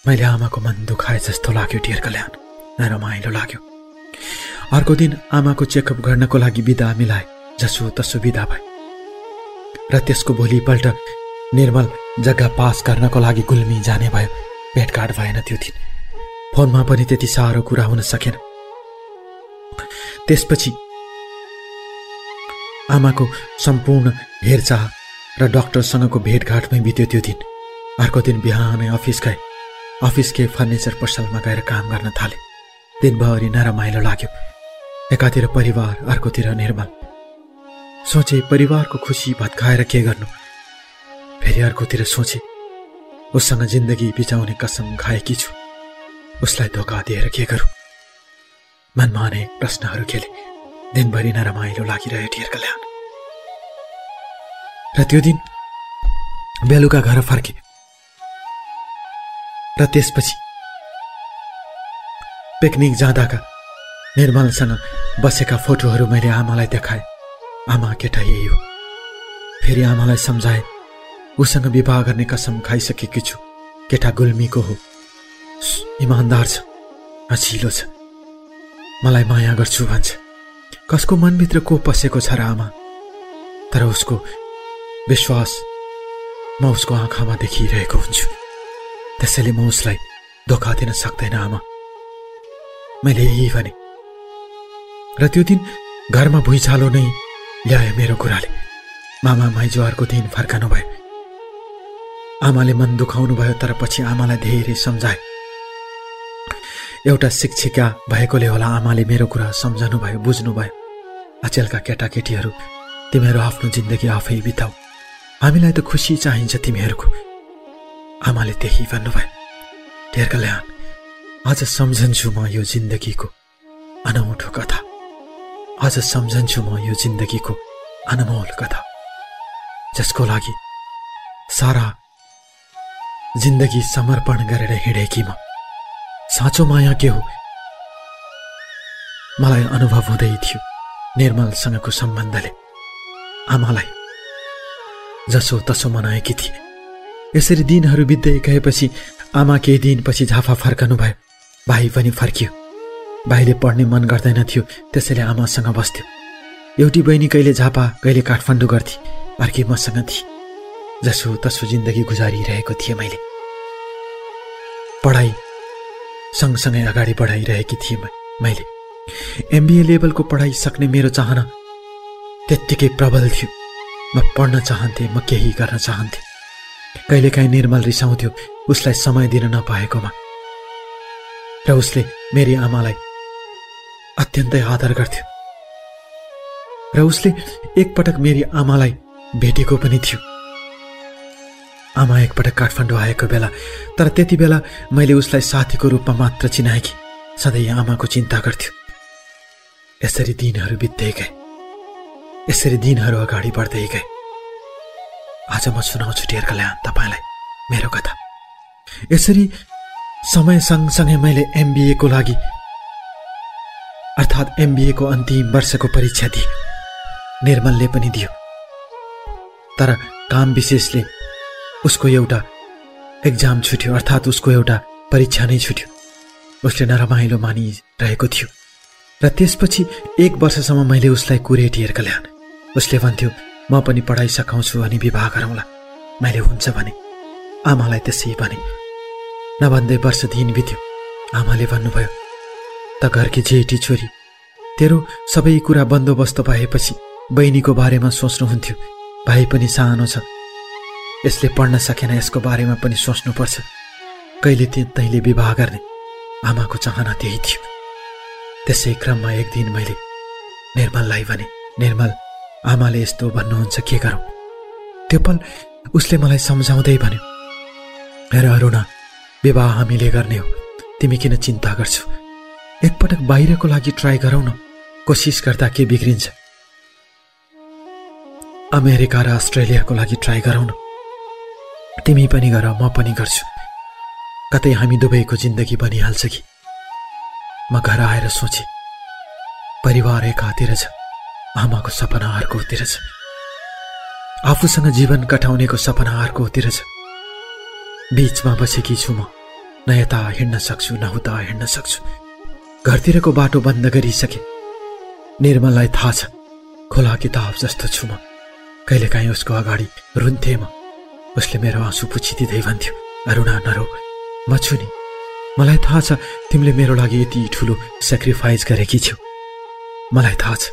S3: मैले आमाको मन दुखाए जस्तो लाग्यो ढेर कल्याण। नरमाइलो लाग्यो। अर्को दिन आमाको चेकअप गर्नको लागि बिदा मिलाए जसो तसो बिदा भए। र त्यसको भोलिपल्ट निर्मल जग्गा पास गर्नको लागि गुल्मी जाने भयो। भेटघाट भएन त्यो दिन। फोनमा पनि त्यति साह्रो कुरा हुन सकेन। त्यसपछि आमाको सम्पूर्ण हेरचाह र डाक्टरसँगको भेटघाटमै बित्यो त्यो दिन। अर्को दिन बिहानै अफिस गए। अफिसकै फर्निचर पसलमा गएर काम गर्न थाले। दिनभरि नरमाइलो लाग्यो। एकातिर परिवार अर्कोतिर निर्मल। सोचे परिवारको खुसी भत्काएर के गर्नु? फेरि अर्कोतिर सोचे। उसँग जिन्दगी बिताउने कसम खाएकी छु। उसलाई धोका दिएर के गरौँ? मनमा अनेक प्रश्नहरू खेले। दिनभरि नै रमाइलो लागिरह्यो कल्याण। र त्यो दिन बेलुका घर फर्के। र त्यसपछि पिकनिक जाँदाका निर्मलसँग बसेका फोटोहरू मैले आमालाई देखाएँ। आमा केटा यही हो फेरि आमालाई सम्झाए। उसँग विवाह गर्ने कसम खाइसकेकी छु। केटा गुल्मीको हो। इमान्दार छ हँसिलो छ। मलाई माया गर्छु भन्छ। कसको मनभित्र को पसेको छ र आमा? तर उसको विश्वास म उसको आँखामा देखिरहेको हुन्छु। त्यसैले म उसलाई धोका दिन सक्दैन आमा। मैले यही भने। र त्यो दिन घरमा भुइँचालो नै ल्यायो मेरो कुराले। मामा माइजोहरूको दिन फर्कानु भयो आमाले मन दुखाउनु भयो तर पछि आमालाई धेरै सम्झाए। एउटा शिक्षिका भएकोले होला आमाले मेरो कुरा सम्झनु भयो बुझ्नु भयो। अचेलका केटाकेटीहरू तिमीहरू आफ्नो जिन्दगी आफै बिताऊ। हामीलाई त खुसी चाहिन्छ तिमीहरूको। आमाले त्यही भन्नुभयो। ढेर कल्याण अझ सम्झन्छु म यो जिन्दगीको अनौठो कथा। अझ सम्झन्छु म यो जिन्दगीको अनमोल कथा। जसको लागि सारा जिन्दगी समर्पण गरेर हिँडेकी म साँचो माया के हो? मलाई अनुभव हुँदै थियो निर्मलसँगको सम्बन्धले। आमालाई जसो तसो मनाएकी थिए। यसरी दिनहरू बित्दै गएपछि आमा केही दिनपछि झाफा फर्कनु भयो। भाइ पनि फर्कियो। भाइले पढ्ने मन गर्दैन थियो त्यसैले आमासँग बस्थ्यो। एउटी बहिनी कहिले झापा कहिले काठमाडौँ गर्थे। अर्की मसँग थिए। जसो तसो जिन्दगी गुजारिरहेको थिएँ मैले। पढाइ सँगसँगै अगाडि बढाइरहेकी थिएँ मैले। एमबिए लेभलको पढाइ सक्ने मेरो चाहना त्यत्तिकै प्रबल थियो। म पढ्न चाहन्थेँ म केही गर्न चाहन्थेँ। कहिलेकाहीँ निर्मल रिसाउँथ्यो उसलाई समय दिन नपाएकोमा। र उसले मेरी आमालाई अत्यन्तै आदर गर्थ्यो। र उसले एकपटक मेरी आमालाई भेटेको पनि थियो। आमा एकपटक काठमाडौँ आएको बेला तर त्यति बेला मैले उसलाई साथीको रूपमा मात्र चिनाएकी सधैँ आमाको चिन्ता गर्थ्यो। यसरी दिनहरू बित्दै गए। यसरी दिनहरू अगाडि बढ्दै गए। आज म सुनाउँछु कल्याण तपाईँलाई मेरो कथा। यसरी समय सँगसँगै मैले एमबिएको लागि अर्थात् एमबिएको अन्तिम वर्षको परीक्षा दिए। निर्मलले पनि दियो। तर काम विशेषले उसको एउटा एक्जाम छुट्यो अर्थात् उसको एउटा परीक्षा नै छुट्यो। उसले नरमाइलो मानिरहेको थियो। र त्यसपछि एक वर्षसम्म मैले उसलाई कुरेटी हेर कल्याण उसले भन्थ्यो म पनि पढाइ सघाउँछु अनि विवाह गरौँला। मैले हुन्छ भने। आमालाई त्यसै भने। नभन्दै वर्ष दिन बित्यो। आमाले भन्नुभयो त घरकी जेठी छोरी तेरो सबै कुरा बन्दोबस्त भएपछि बहिनीको बारेमा सोच्नुहुन्थ्यो। भाइ पनि सानो छ। यसले पढ्न सकेन यसको बारेमा पनि सोच्नुपर्छ। कहिले ती तैँले विवाह गर्ने? आमाको चाहना त्यही थियो। त्यसै क्रममा एक दिन मैले निर्मललाई भने निर्मल आमाले यस्तो भन्नुहुन्छ के गरौँ? त्यो पल उसले मलाई सम्झाउँदै भन्यो हेर अरुणा विवाह हामीले गर्ने हो। तिमी किन चिन्ता गर्छौ? एकपटक बाहिरको लागि ट्राई गरौ न। कोसिस गर्दा के बिग्रिन्छ? अमेरिका र अस्ट्रेलियाको लागि ट्राई गरौ न। तिमी पनि गर म पनि गर्छु। कतै हामी दुवैको जिन्दगी बनिहाल्छ कि? म घर आएर सोचेँ परिवार एकातिर छ आमाको सपना अर्कोतिर छ। आफूसँग जीवन कटाउनेको सपना अर्कोतिर छ। बीचमा बसेकी छु म न यता हिँड्न सक्छु न उता हिँड्न सक्छु। घरतिरको बाटो बन्द गरिसके निर्मललाई थाहा छ खोला किताब जस्तो छु म। कहिलेकाहीँ उसको अगाडि रुन्थेँ म। उसले मेरो आँसु पुछिदिँदै भन्थ्यो अरुणा नरो म छु नि। मलाई थाहा छ तिमीले मेरो लागि यति ठुलो सेक्रिफाइस गरेकी छौ। मलाई थाहा छ।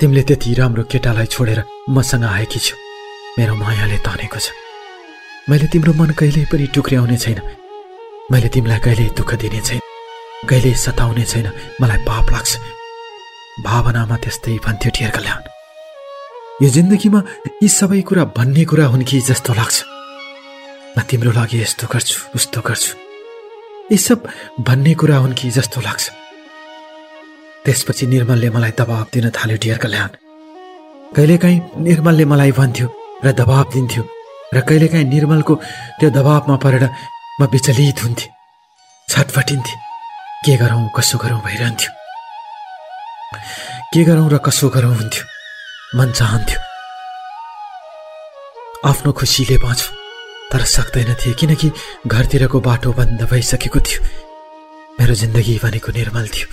S3: तिमीले त्यति राम्रो केटालाई छोडेर मसँग आएकी छौ। मेरो मायाले तानेको छ। मैले तिम्रो मन कहिल्यै पनि टुक्र्याउने छैन। मैले तिमीलाई कहिल्यै दुःख दिने छैन। कहिल्यै सताउने छैन। मलाई पाप लाग्छ। भावनामा त्यस्तै भन्थ्यो ढेर कल्याण। यो जिन्दगीमा यी सबै कुरा भन्ने कुरा हुन् कि जस्तो लाग्छ। म तिम्रो लागि यस्तो गर्छु उस्तो गर्छु। यी सब भन्ने कुरा हुन् कि जस्तो लाग्छ। त्यसपछि निर्मलले मलाई दबाब दिन थाल्यो डियर कल्याण। कहिलेकाहीँ निर्मलले मलाई भन्थ्यो र दबाब दिन्थ्यो र कहिलेकाहीँ निर्मलको त्यो दबाबमा परेर म विचलित हुन्थेँ छटफटिन्थेँ। के गरौँ कसो गरौँ भइरहन्थ्यो। के गरौँ र कसो गरौँ हुन्थ्यो। मन चाहन्थ्यो। आफ्नो खुसीले बाँचौँ तर सक्दैन थिए किनकि घरतिरको बाटो बन्द भइसकेको थियो। मेरो जिन्दगी भनेको निर्मल थियो।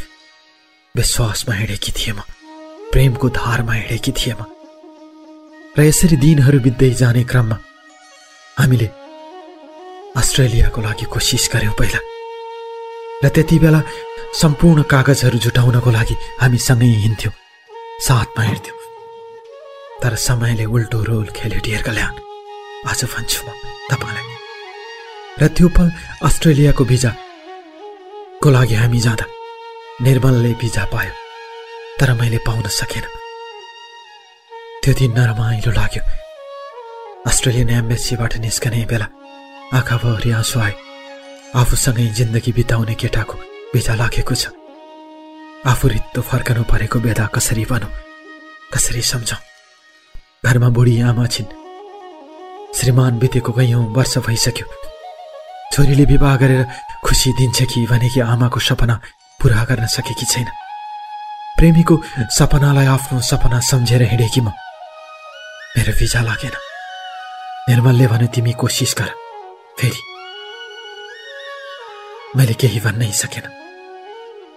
S3: विश्वासमा हिँडेकी थिएँ म प्रेमको धारमा हिँडेकी थिएँ म। र यसरी दिनहरू बित्दै जाने क्रममा हामीले अस्ट्रेलियाको लागि कोसिस गर्यौँ पहिला। र त्यति बेला सम्पूर्ण कागजहरू जुटाउनको लागि हामी सँगै हिँड्थ्यौँ साथमा हिँड्थ्यौँ। तर समयले उल्टो रोल खेल्यो डियर कल्याण। आज भन्छु म तपाईँलाई। र त्यो पल अस्ट्रेलियाको भिजाको लागि हामी जाँदा? निर्मलले भिजा पायो तर मैले पाउन सकेन। त्यो दिन नरमाइलो लाग्यो। अस्ट्रेलियन एम्बेसीबाट निस्कने बेला आँखाभरि आँसु आयो आफूसँगै जिन्दगी बिताउने केटाको भिजा लागेको छ। आफू रित्तो फर्कनु परेको बेदा कसरी भनौँ कसरी सम्झौँ? घरमा बुढी आमा छिन्। श्रीमान बितेको कैयौँ वर्ष भइसक्यो। छोरीले विवाह गरेर खुसी दिन्छ कि भनेकी आमाको सपना पुरा गर्न सकेकी छैन? प्रेमीको सपनालाई आफ्नो सपना सम्झेर हिँडेकी म? मेरो भिजा लागेन। निर्मलले भने तिमी कोसिस गर फेरि। मैले केही भन्नै सकेन।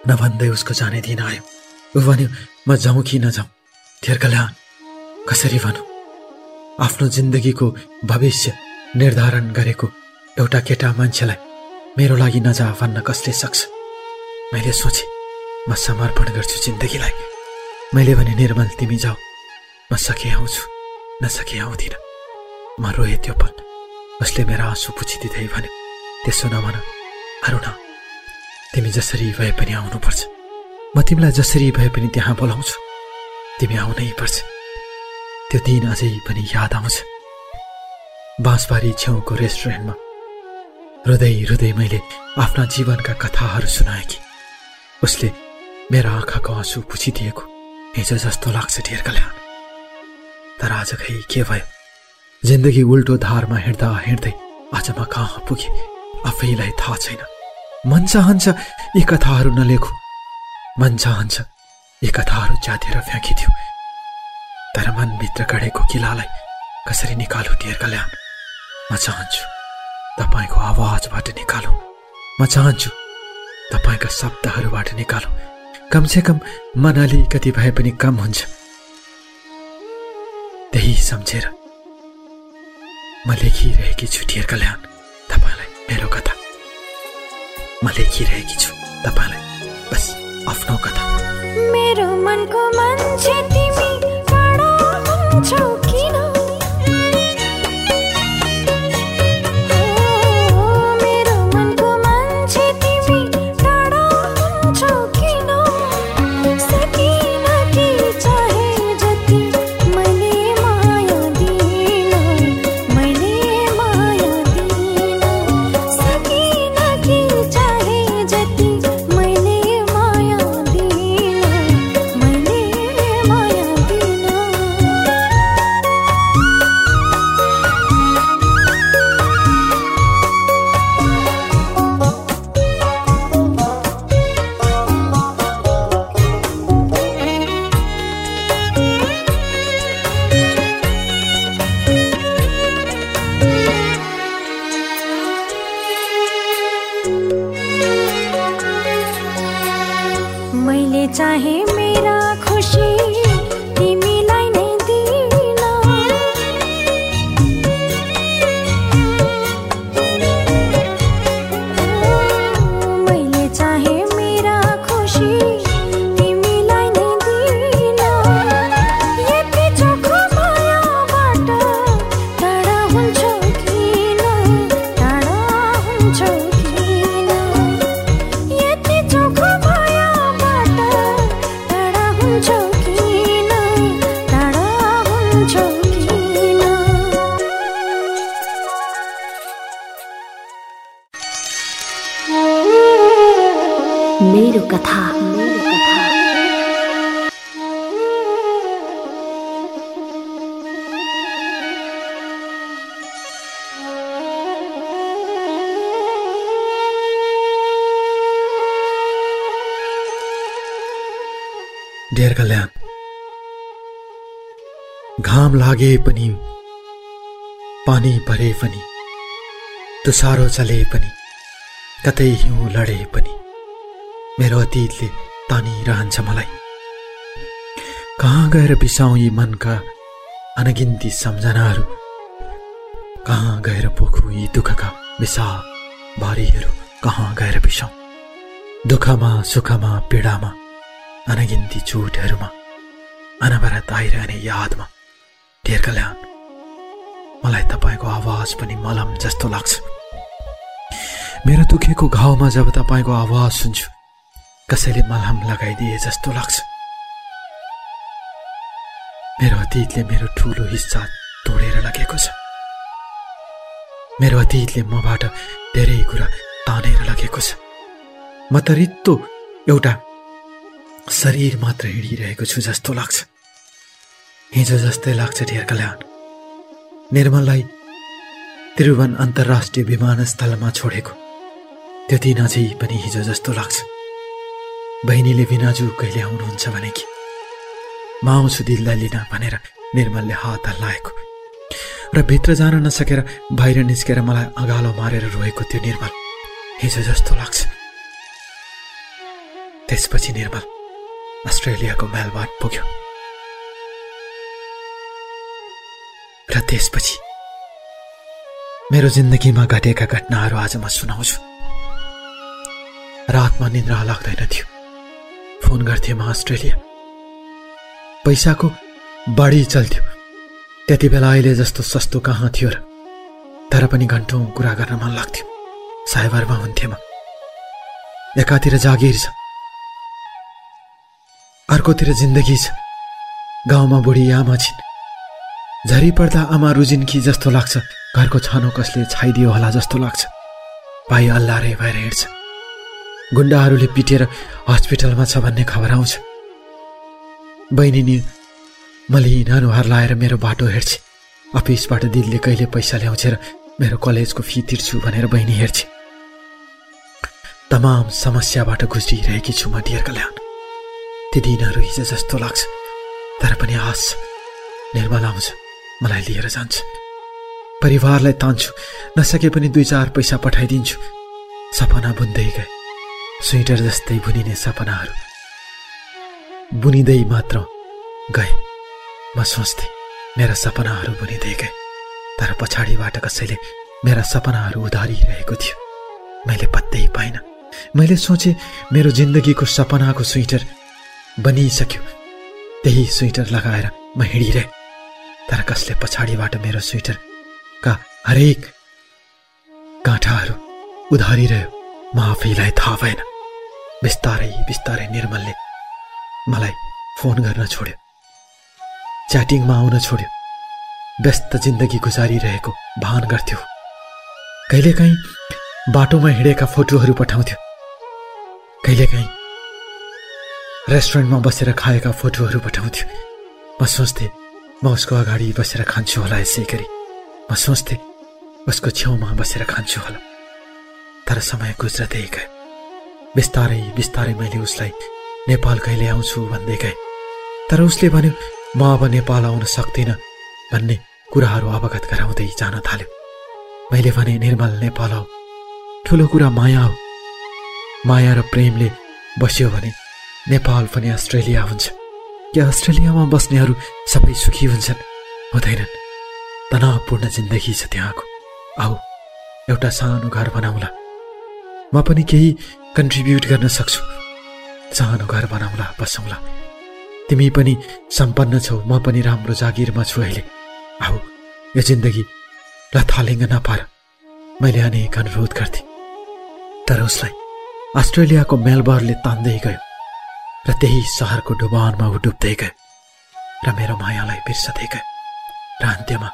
S3: नभन्दै उसको जाने दिन आयो। ऊ भन्यो म जाउँ कि नजाउँ? धेर कल्याण कसरी भनौँ? आफ्नो जिन्दगीको भविष्य निर्धारण गरेको एउटा केटा मान्छेलाई मेरो लागि नजा भन्न कसले सक्छ? मैले सोचेँ म समर्पण गर्छु जिन्दगीलाई। मैले भने निर्मल तिमी जाऊ। म सके आउँछु नसके आउँदिनँ। म रोएँ त्यो पल। उसले मेरो आँसु पुछिदिँदै भन्यो त्यसो नभन अरुणा तिमी जसरी भए पनि आउनुपर्छ। म तिमीलाई जसरी भए पनि त्यहाँ बोलाउँछु। तिमी आउनै पर्छ। त्यो दिन अझै पनि याद आउँछ। बाँसबारी छेउको रेस्टुरेन्टमा रुँदै रुँदै मैले आफ्ना जीवनका कथाहरू सुनाएँ कि उसले मेरो आँखाको आँसु पुछिदिएको हिजो जस्तो लाग्छ ढेर कल्याण। तर आज खै के भयो? जिन्दगी उल्टो धारमा हिँड्दा हिँड्दै आज म कहाँ पुगे? आफैलाई थाहा छैन। मन चाहन्छ यी कथाहरू नलेखु। मन चाहन्छ यी कथाहरू च्यातेर फ्याँकिदियो तर मनभित्र गढेको किलालाई कसरी निकालु डियर कल्याण? म चाहन्छु तपाईँको आवाजबाट निकालौँ। म चाहन्छु तपाईँका शब्दहरूबाट निकालौँ। कमसेकम मन अलिकति भए पनि कम हुन्छ। त्यही सम्झेर म लेखिरहेकी छु डियर कल्याण तपाईँलाई मेरो कथा। म लेखिरहेकी छु तपाईँलाई बस आफ्नो कथा।
S1: मेरो मनको मान्छे हुन्छौ
S3: घाम लागे पनि पानी परे पनि तुसारो चले पनि कतै हिउँ लडे पनि। मेरो अतीतले तानिरहन्छ मलाई। कहाँ गएर बिसाउँ यी मनका अनगिन्ती सम्झनाहरू? कहाँ गएर पोखु यी दुःखका विसा भारीहरू कहाँ गएर बिसाउँ? दुःखमा सुखमा पीडामा अनगिन्ती चोटहरूमा अनवरत आइरहने यादमा। धेर कल्याण मलाई तपाईँको आवाज पनि मलम जस्तो लाग्छ। मेरो दुखेको घाउमा जब तपाईँको आवाज सुन्छु कसैले मलहम लगाइदिए जस्तो लाग्छ। मेरो अतीतले मेरो ठुलो हिस्सा तोडेर लगेको छ। मेरो अतीतले मबाट धेरै कुरा तानेर लगेको छ। म त रित्तो एउटा शरीर मात्र हिँडिरहेको छु जस्तो लाग्छ। हिजो जस्तै लाग्छ ढेर कल्याण। निर्मललाई त्रिभुवन अन्तर्राष्ट्रिय विमानस्थलमा छोडेको। त्यो दिन अझै पनि हिजो जस्तो लाग्छ। बहिनीले बिनाजु कहिले आउनुहुन्छ भने कि? म आउँछु दिललाई लिन भनेर निर्मलले हात हल्लाएको। र भित्र जान नसकेर बाहिर निस्केर मलाई अगालो मारेर रोएको त्यो निर्मल हिजो जस्तो लाग्छ। त्यसपछि निर्मल अस्ट्रेलियाको मेलबर्न पुग्यो। त्यसपछि मेरो जिन्दगीमा घटेका घटनाहरू आज म सुनाउँछु। रातमा निन्द्रा लाग्दैन थियो। फोन गर्थेँ म अस्ट्रेलिया। पैसाको बढी चल्थ्यो। त्यति बेला अहिले जस्तो सस्तो कहाँ थियो र तर पनि घन्टौँ कुरा गर्न मन लाग्थ्यो। साइबरमा हुन्थेँ म। एकातिर जागिर छ। अर्कोतिर जिन्दगी छ। गाउँमा बुढी आमा छिन्। झरी पर्दा आमा रुजिन्की जस्तो लाग्छ। घरको छानो कसले छाइदियो होला जस्तो लाग्छ। भाइ अल्लारे भएर हिँड्छ। गुन्डाहरूले पिटेर हस्पिटलमा छ भन्ने खबर आउँछ। बहिनी नि मलिन अनुहार लाएर मेरो बाटो हेर्छे। अफिसबाट दिदीले कहिले पैसा ल्याउँछ र मेरो कलेजको फी तिर्छु भनेर बहिनी हेर्छे। तमाम समस्याबाट गुज्रिरहेकी छु म डियर कल्याण। ती दिनहरू हिजो जस्तो लाग्छ तर पनि आश निर्मल आउँछ। मलाई लिएर जान्छ। परिवारलाई तान्छु नसके पनि दुई चार पैसा पठाइदिन्छु। सपना बुन्दै गए। स्वेटर जस्तै बुनिने सपनाहरू। बुनिँदै मात्र गए। म सोच्थेँ मेरा सपनाहरू बुनिँदै गए। तर पछाडिबाट कसैले मेरा सपनाहरू उधारिरहेको थियो। मैले पत्तै पाइनँ। मैले सोचेँ मेरो जिन्दगीको सपनाको स्वेटर बनिसक्यो। त्यही स्वेटर लगाएर म हिँडिरहेँ। तर कसले पछाडिबाट मेरो स्वेटरका हरेक काँठाहरू उधारिरह्यो। म आफैलाई थाहा भएन। बिस्तारै बिस्तारै निर्मलले मलाई फोन गर्न छोड्यो। च्याटिङमा आउन छोड्यो। व्यस्त जिन्दगी गुजारिरहेको भान गर्थ्यो। कहिलेकाहीँ बाटोमा हिँडेका फोटोहरू पठाउँथ्यो। कहिलेकाहीँ रेस्टुरेन्टमा बसेर खाएका फोटोहरू पठाउँथ्यो। म सोच्थेँ म उसको अगाडि बसेर खान्छु होला यसै गरी। म सोच्थेँ उसको छेउमा बसेर खान्छु होला। तर समय गुज्रदै गयो। बिस्तारै बिस्तारै मैले उसलाई नेपाल कहिले आउँछु भन्दै गएँ। तर उसले भन्यो म अब नेपाल आउन सक्दिनँ भन्ने कुराहरू अवगत गराउँदै जान थाल्यो। मैले भने निर्मल नेपाल आऊ। ठुलो कुरा माया हो। माया र प्रेमले बस्यो भने नेपाल पनि अस्ट्रेलिया हुन्छ। कि अस्ट्रेलियामा बस्नेहरू सबै सुखी हुन्छन्? हुँदैनन्। तनावपूर्ण जिन्दगी छ त्यहाँको। आऊ एउटा सानो घर बनाउला। म पनि केही कन्ट्रिब्युट गर्न सक्छु। सानो घर बनाउला बसौँला तिमी पनि सम्पन्न छौ म पनि राम्रो जागिरमा छु अहिले। आऊ यो जिन्दगी लथालिङ्ग नपार। मैले अनेक अनुरोध गर्थेँ। तर उसलाई अस्ट्रेलियाको मेलबर्नले तान्दै गयो। र त्यही सहरको डुबानमा ऊ डुब्दै गयो र मेरो मायालाई बिर्सदै गयो र अन्त्यमा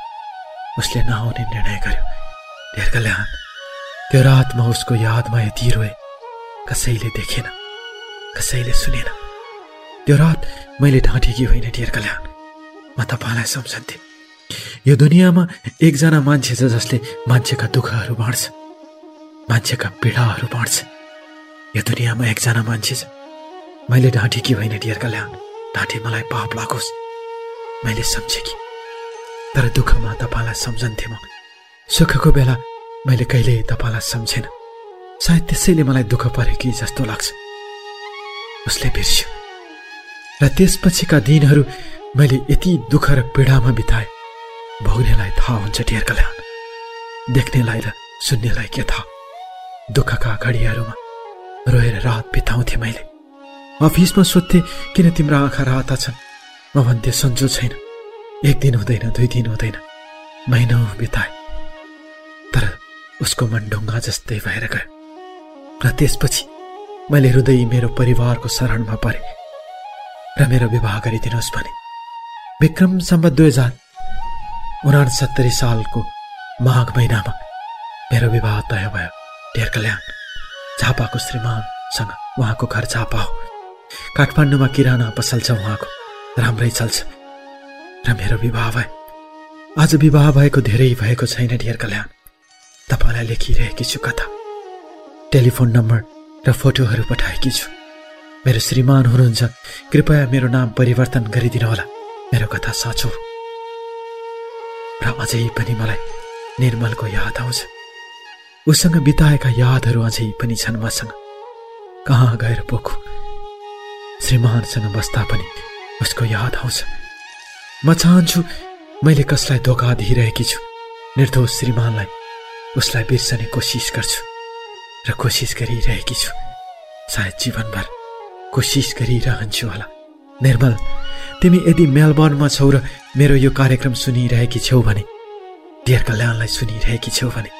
S3: उसले नआउने निर्णय गर्यो। धेर कल्याण त्यो रातमा उसको यादमा यति रोए कसैले देखेन कसैले सुनेन। त्यो रात मैले ढाँटेकी होइन डियर कल्याण म तपाईँलाई सम्झन्थेँ। यो दुनियाँमा एकजना मान्छे छ जसले मान्छेका दुःखहरू बाँड्छ मान्छेका पीडाहरू बाँड्छ। यो दुनियाँमा एकजना मान्छे छ मैले ढाँटेकी होइन डियर कल्याण? लाठी मलाई पाप लागोस्। मैले सम्झेँ कि। तर दुःखमा तपाईँलाई सम्झन्थेँ म। सुखको बेला मैले कहिल्यै तपाईँलाई सम्झेन। सायद त्यसैले मलाई दुःख पऱ्यो कि जस्तो लाग्छ। उसले बिर्स्यो। र त्यसपछिका दिनहरू मैले यति दुःख र पीडामा बिताएँ। भोग्नेलाई थाहा हुन्छ डियर कल्याण। देख्नेलाई र सुन्नेलाई के थाहा? दुःखका घडीहरूमा रोएर रात बिताउँथेँ मैले। अफिसमा सोध्थेँ किन तिम्रो आँखा राता छन्? म भन्थेँ सन्चो छैन। एक दिन हुँदैन दुई दिन हुँदैन। महिनौ बिताए। तर उसको मन ढुङ्गा जस्तै भएर गयो। र त्यसपछि मैले हृदय मेरो परिवारको शरणमा परेँ र मेरो विवाह गरिदिनुहोस् भने। विक्रम सम्म दुई हजार उनासत्तरी सालको माघ महिनामा मेरो विवाह तय भयो। डेर कल्याण झापाको श्रीमानसँग उहाँको घर झापा हो। काठमाडौँमा किराना पसल छ उहाँको। राम्रै चल्छ। र मेरो विवाह भयो आज विवाह भएको धेरै भएको छैन डियर कल्याण। तपाईँलाई लेखिरहेकी छु कथा। टेलिफोन नम्बर र फोटोहरू पठाएकी छु। मेरो श्रीमान हुनुहुन्छ। कृपया मेरो नाम परिवर्तन गरिदिनुहोला। मेरो कथा साँचो। र अझै पनि मलाई निर्मलको याद आउँछ। उसँग बिताएका यादहरू अझै पनि छन् मसँग। कहाँ गएर पोखु? श्रीमानसँग बस्दा पनि उसको याद आउँछ। म चाहन्छु मैले कसलाई धोका दिइरहेकी छु। निर्दोष श्रीमानलाई उसलाई बिर्सने कोसिस गर्छु र कोसिस गरिरहेकी छु। सायद जीवनभर कोसिस गरिरहन्छु होला। निर्मल तिमी यदि मेलबर्नमा छौ र मेरो यो कार्यक्रम सुनिरहेकी छेउ भने डियर कल्याणलाई सुनिरहेकी छेउ भने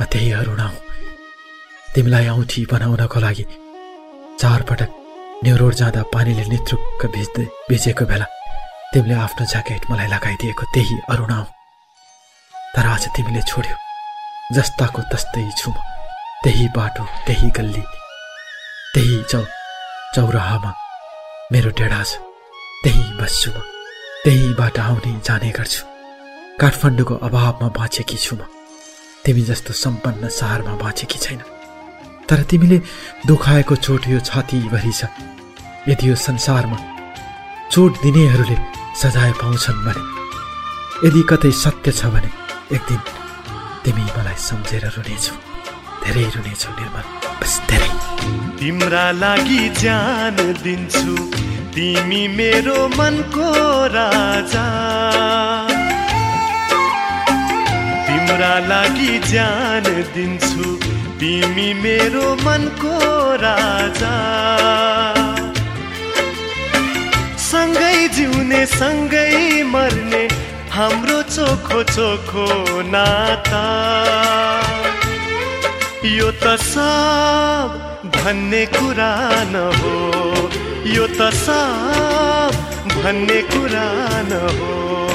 S3: म त्यही अरुणा हुँ। तिमीलाई औँठी बनाउनको लागि चारपटक न्युरोड जाँदा पानीले नेतृक्क भिज्दै भिजेको बेला तिमीले आफ्नो ज्याकेट मलाई लगाइदिएको त्यही अरुणा हुँ तर आज तिमीले छोड्यो जस्ताको तस्तै छु म त्यही बाटो त्यही गल्ली त्यही चौ चौराहामा मेरो डेढा छ त्यही बस्छु म त्यहीबाट आउने जाने गर्छु। काठमाडौँको अभावमा बाँचेकी छु म तिमी जस्तो सम्पन्न सहरमा बाँचेकी छैन। तर तिमीले दुखाएको चोट यो छातीभरि छ। यदि यो संसारमा चोट दिनेहरूले सजाय पाउँछन् भने यदि कतै सत्य छ भने एक दिन तिमी मलाई सम्झेर रुनेछौ। धेरै रुनेछौ निर्मल बस धेरै।
S7: तिम्रा लागि ज्यान दिन्छु तिमी मेरो मनको राजा। तिम्रा लागि ज्यान दिन्छु तिमी मेरो मनको राजा। सँगै जिउने सँगै मर्ने हाम्रो चोखो चोखो नाता। यो त सब भन्ने कुरा हो। यो त सब भन्ने कुरा हो।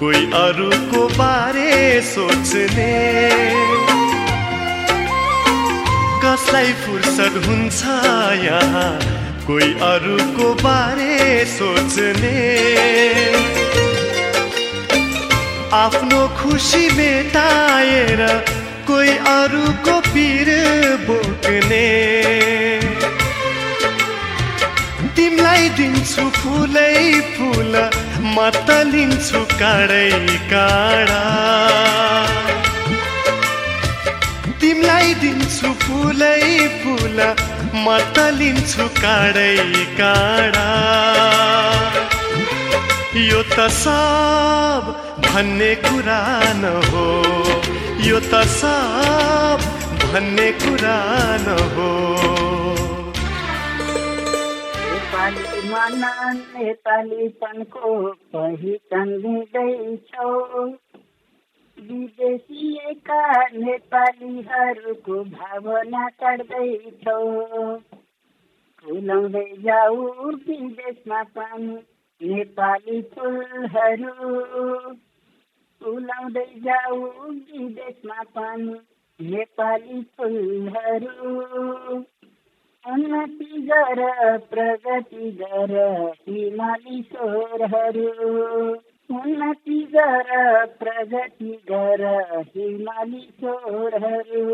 S7: कोही अरूको बारे सोच्ने। कसलाई फुर्सद हुन्छ यहाँ? कोही अरूको बारे सोच्ने। आफ्नो खुसी मेटाएर कोही अरूको पिर बोक्ने। तिमीलाई दिन्छु फुलै फुल म त लिन्छु काँडै काँडा तिमीलाई दिन्छु फुलै फुल म त लिन्छु काँडै काँडा यो त सब भन्ने कुरा हो यो त सब भन्ने कुरा हो
S8: नेपालीपनको पहिचान दिँदैछौ। नेपालीहरूको भावना चढ्दैछौ जाऊ विदेशमा पनि नेपाली फुलहरू। फुलाउँदै जाऊ विदेशमा पनि नेपाली फुलहरू। उन्नति गर प्रगति गर हिमाली स्वरहरू उन्नति गर प्रगति गर हिमाली स्वरहरू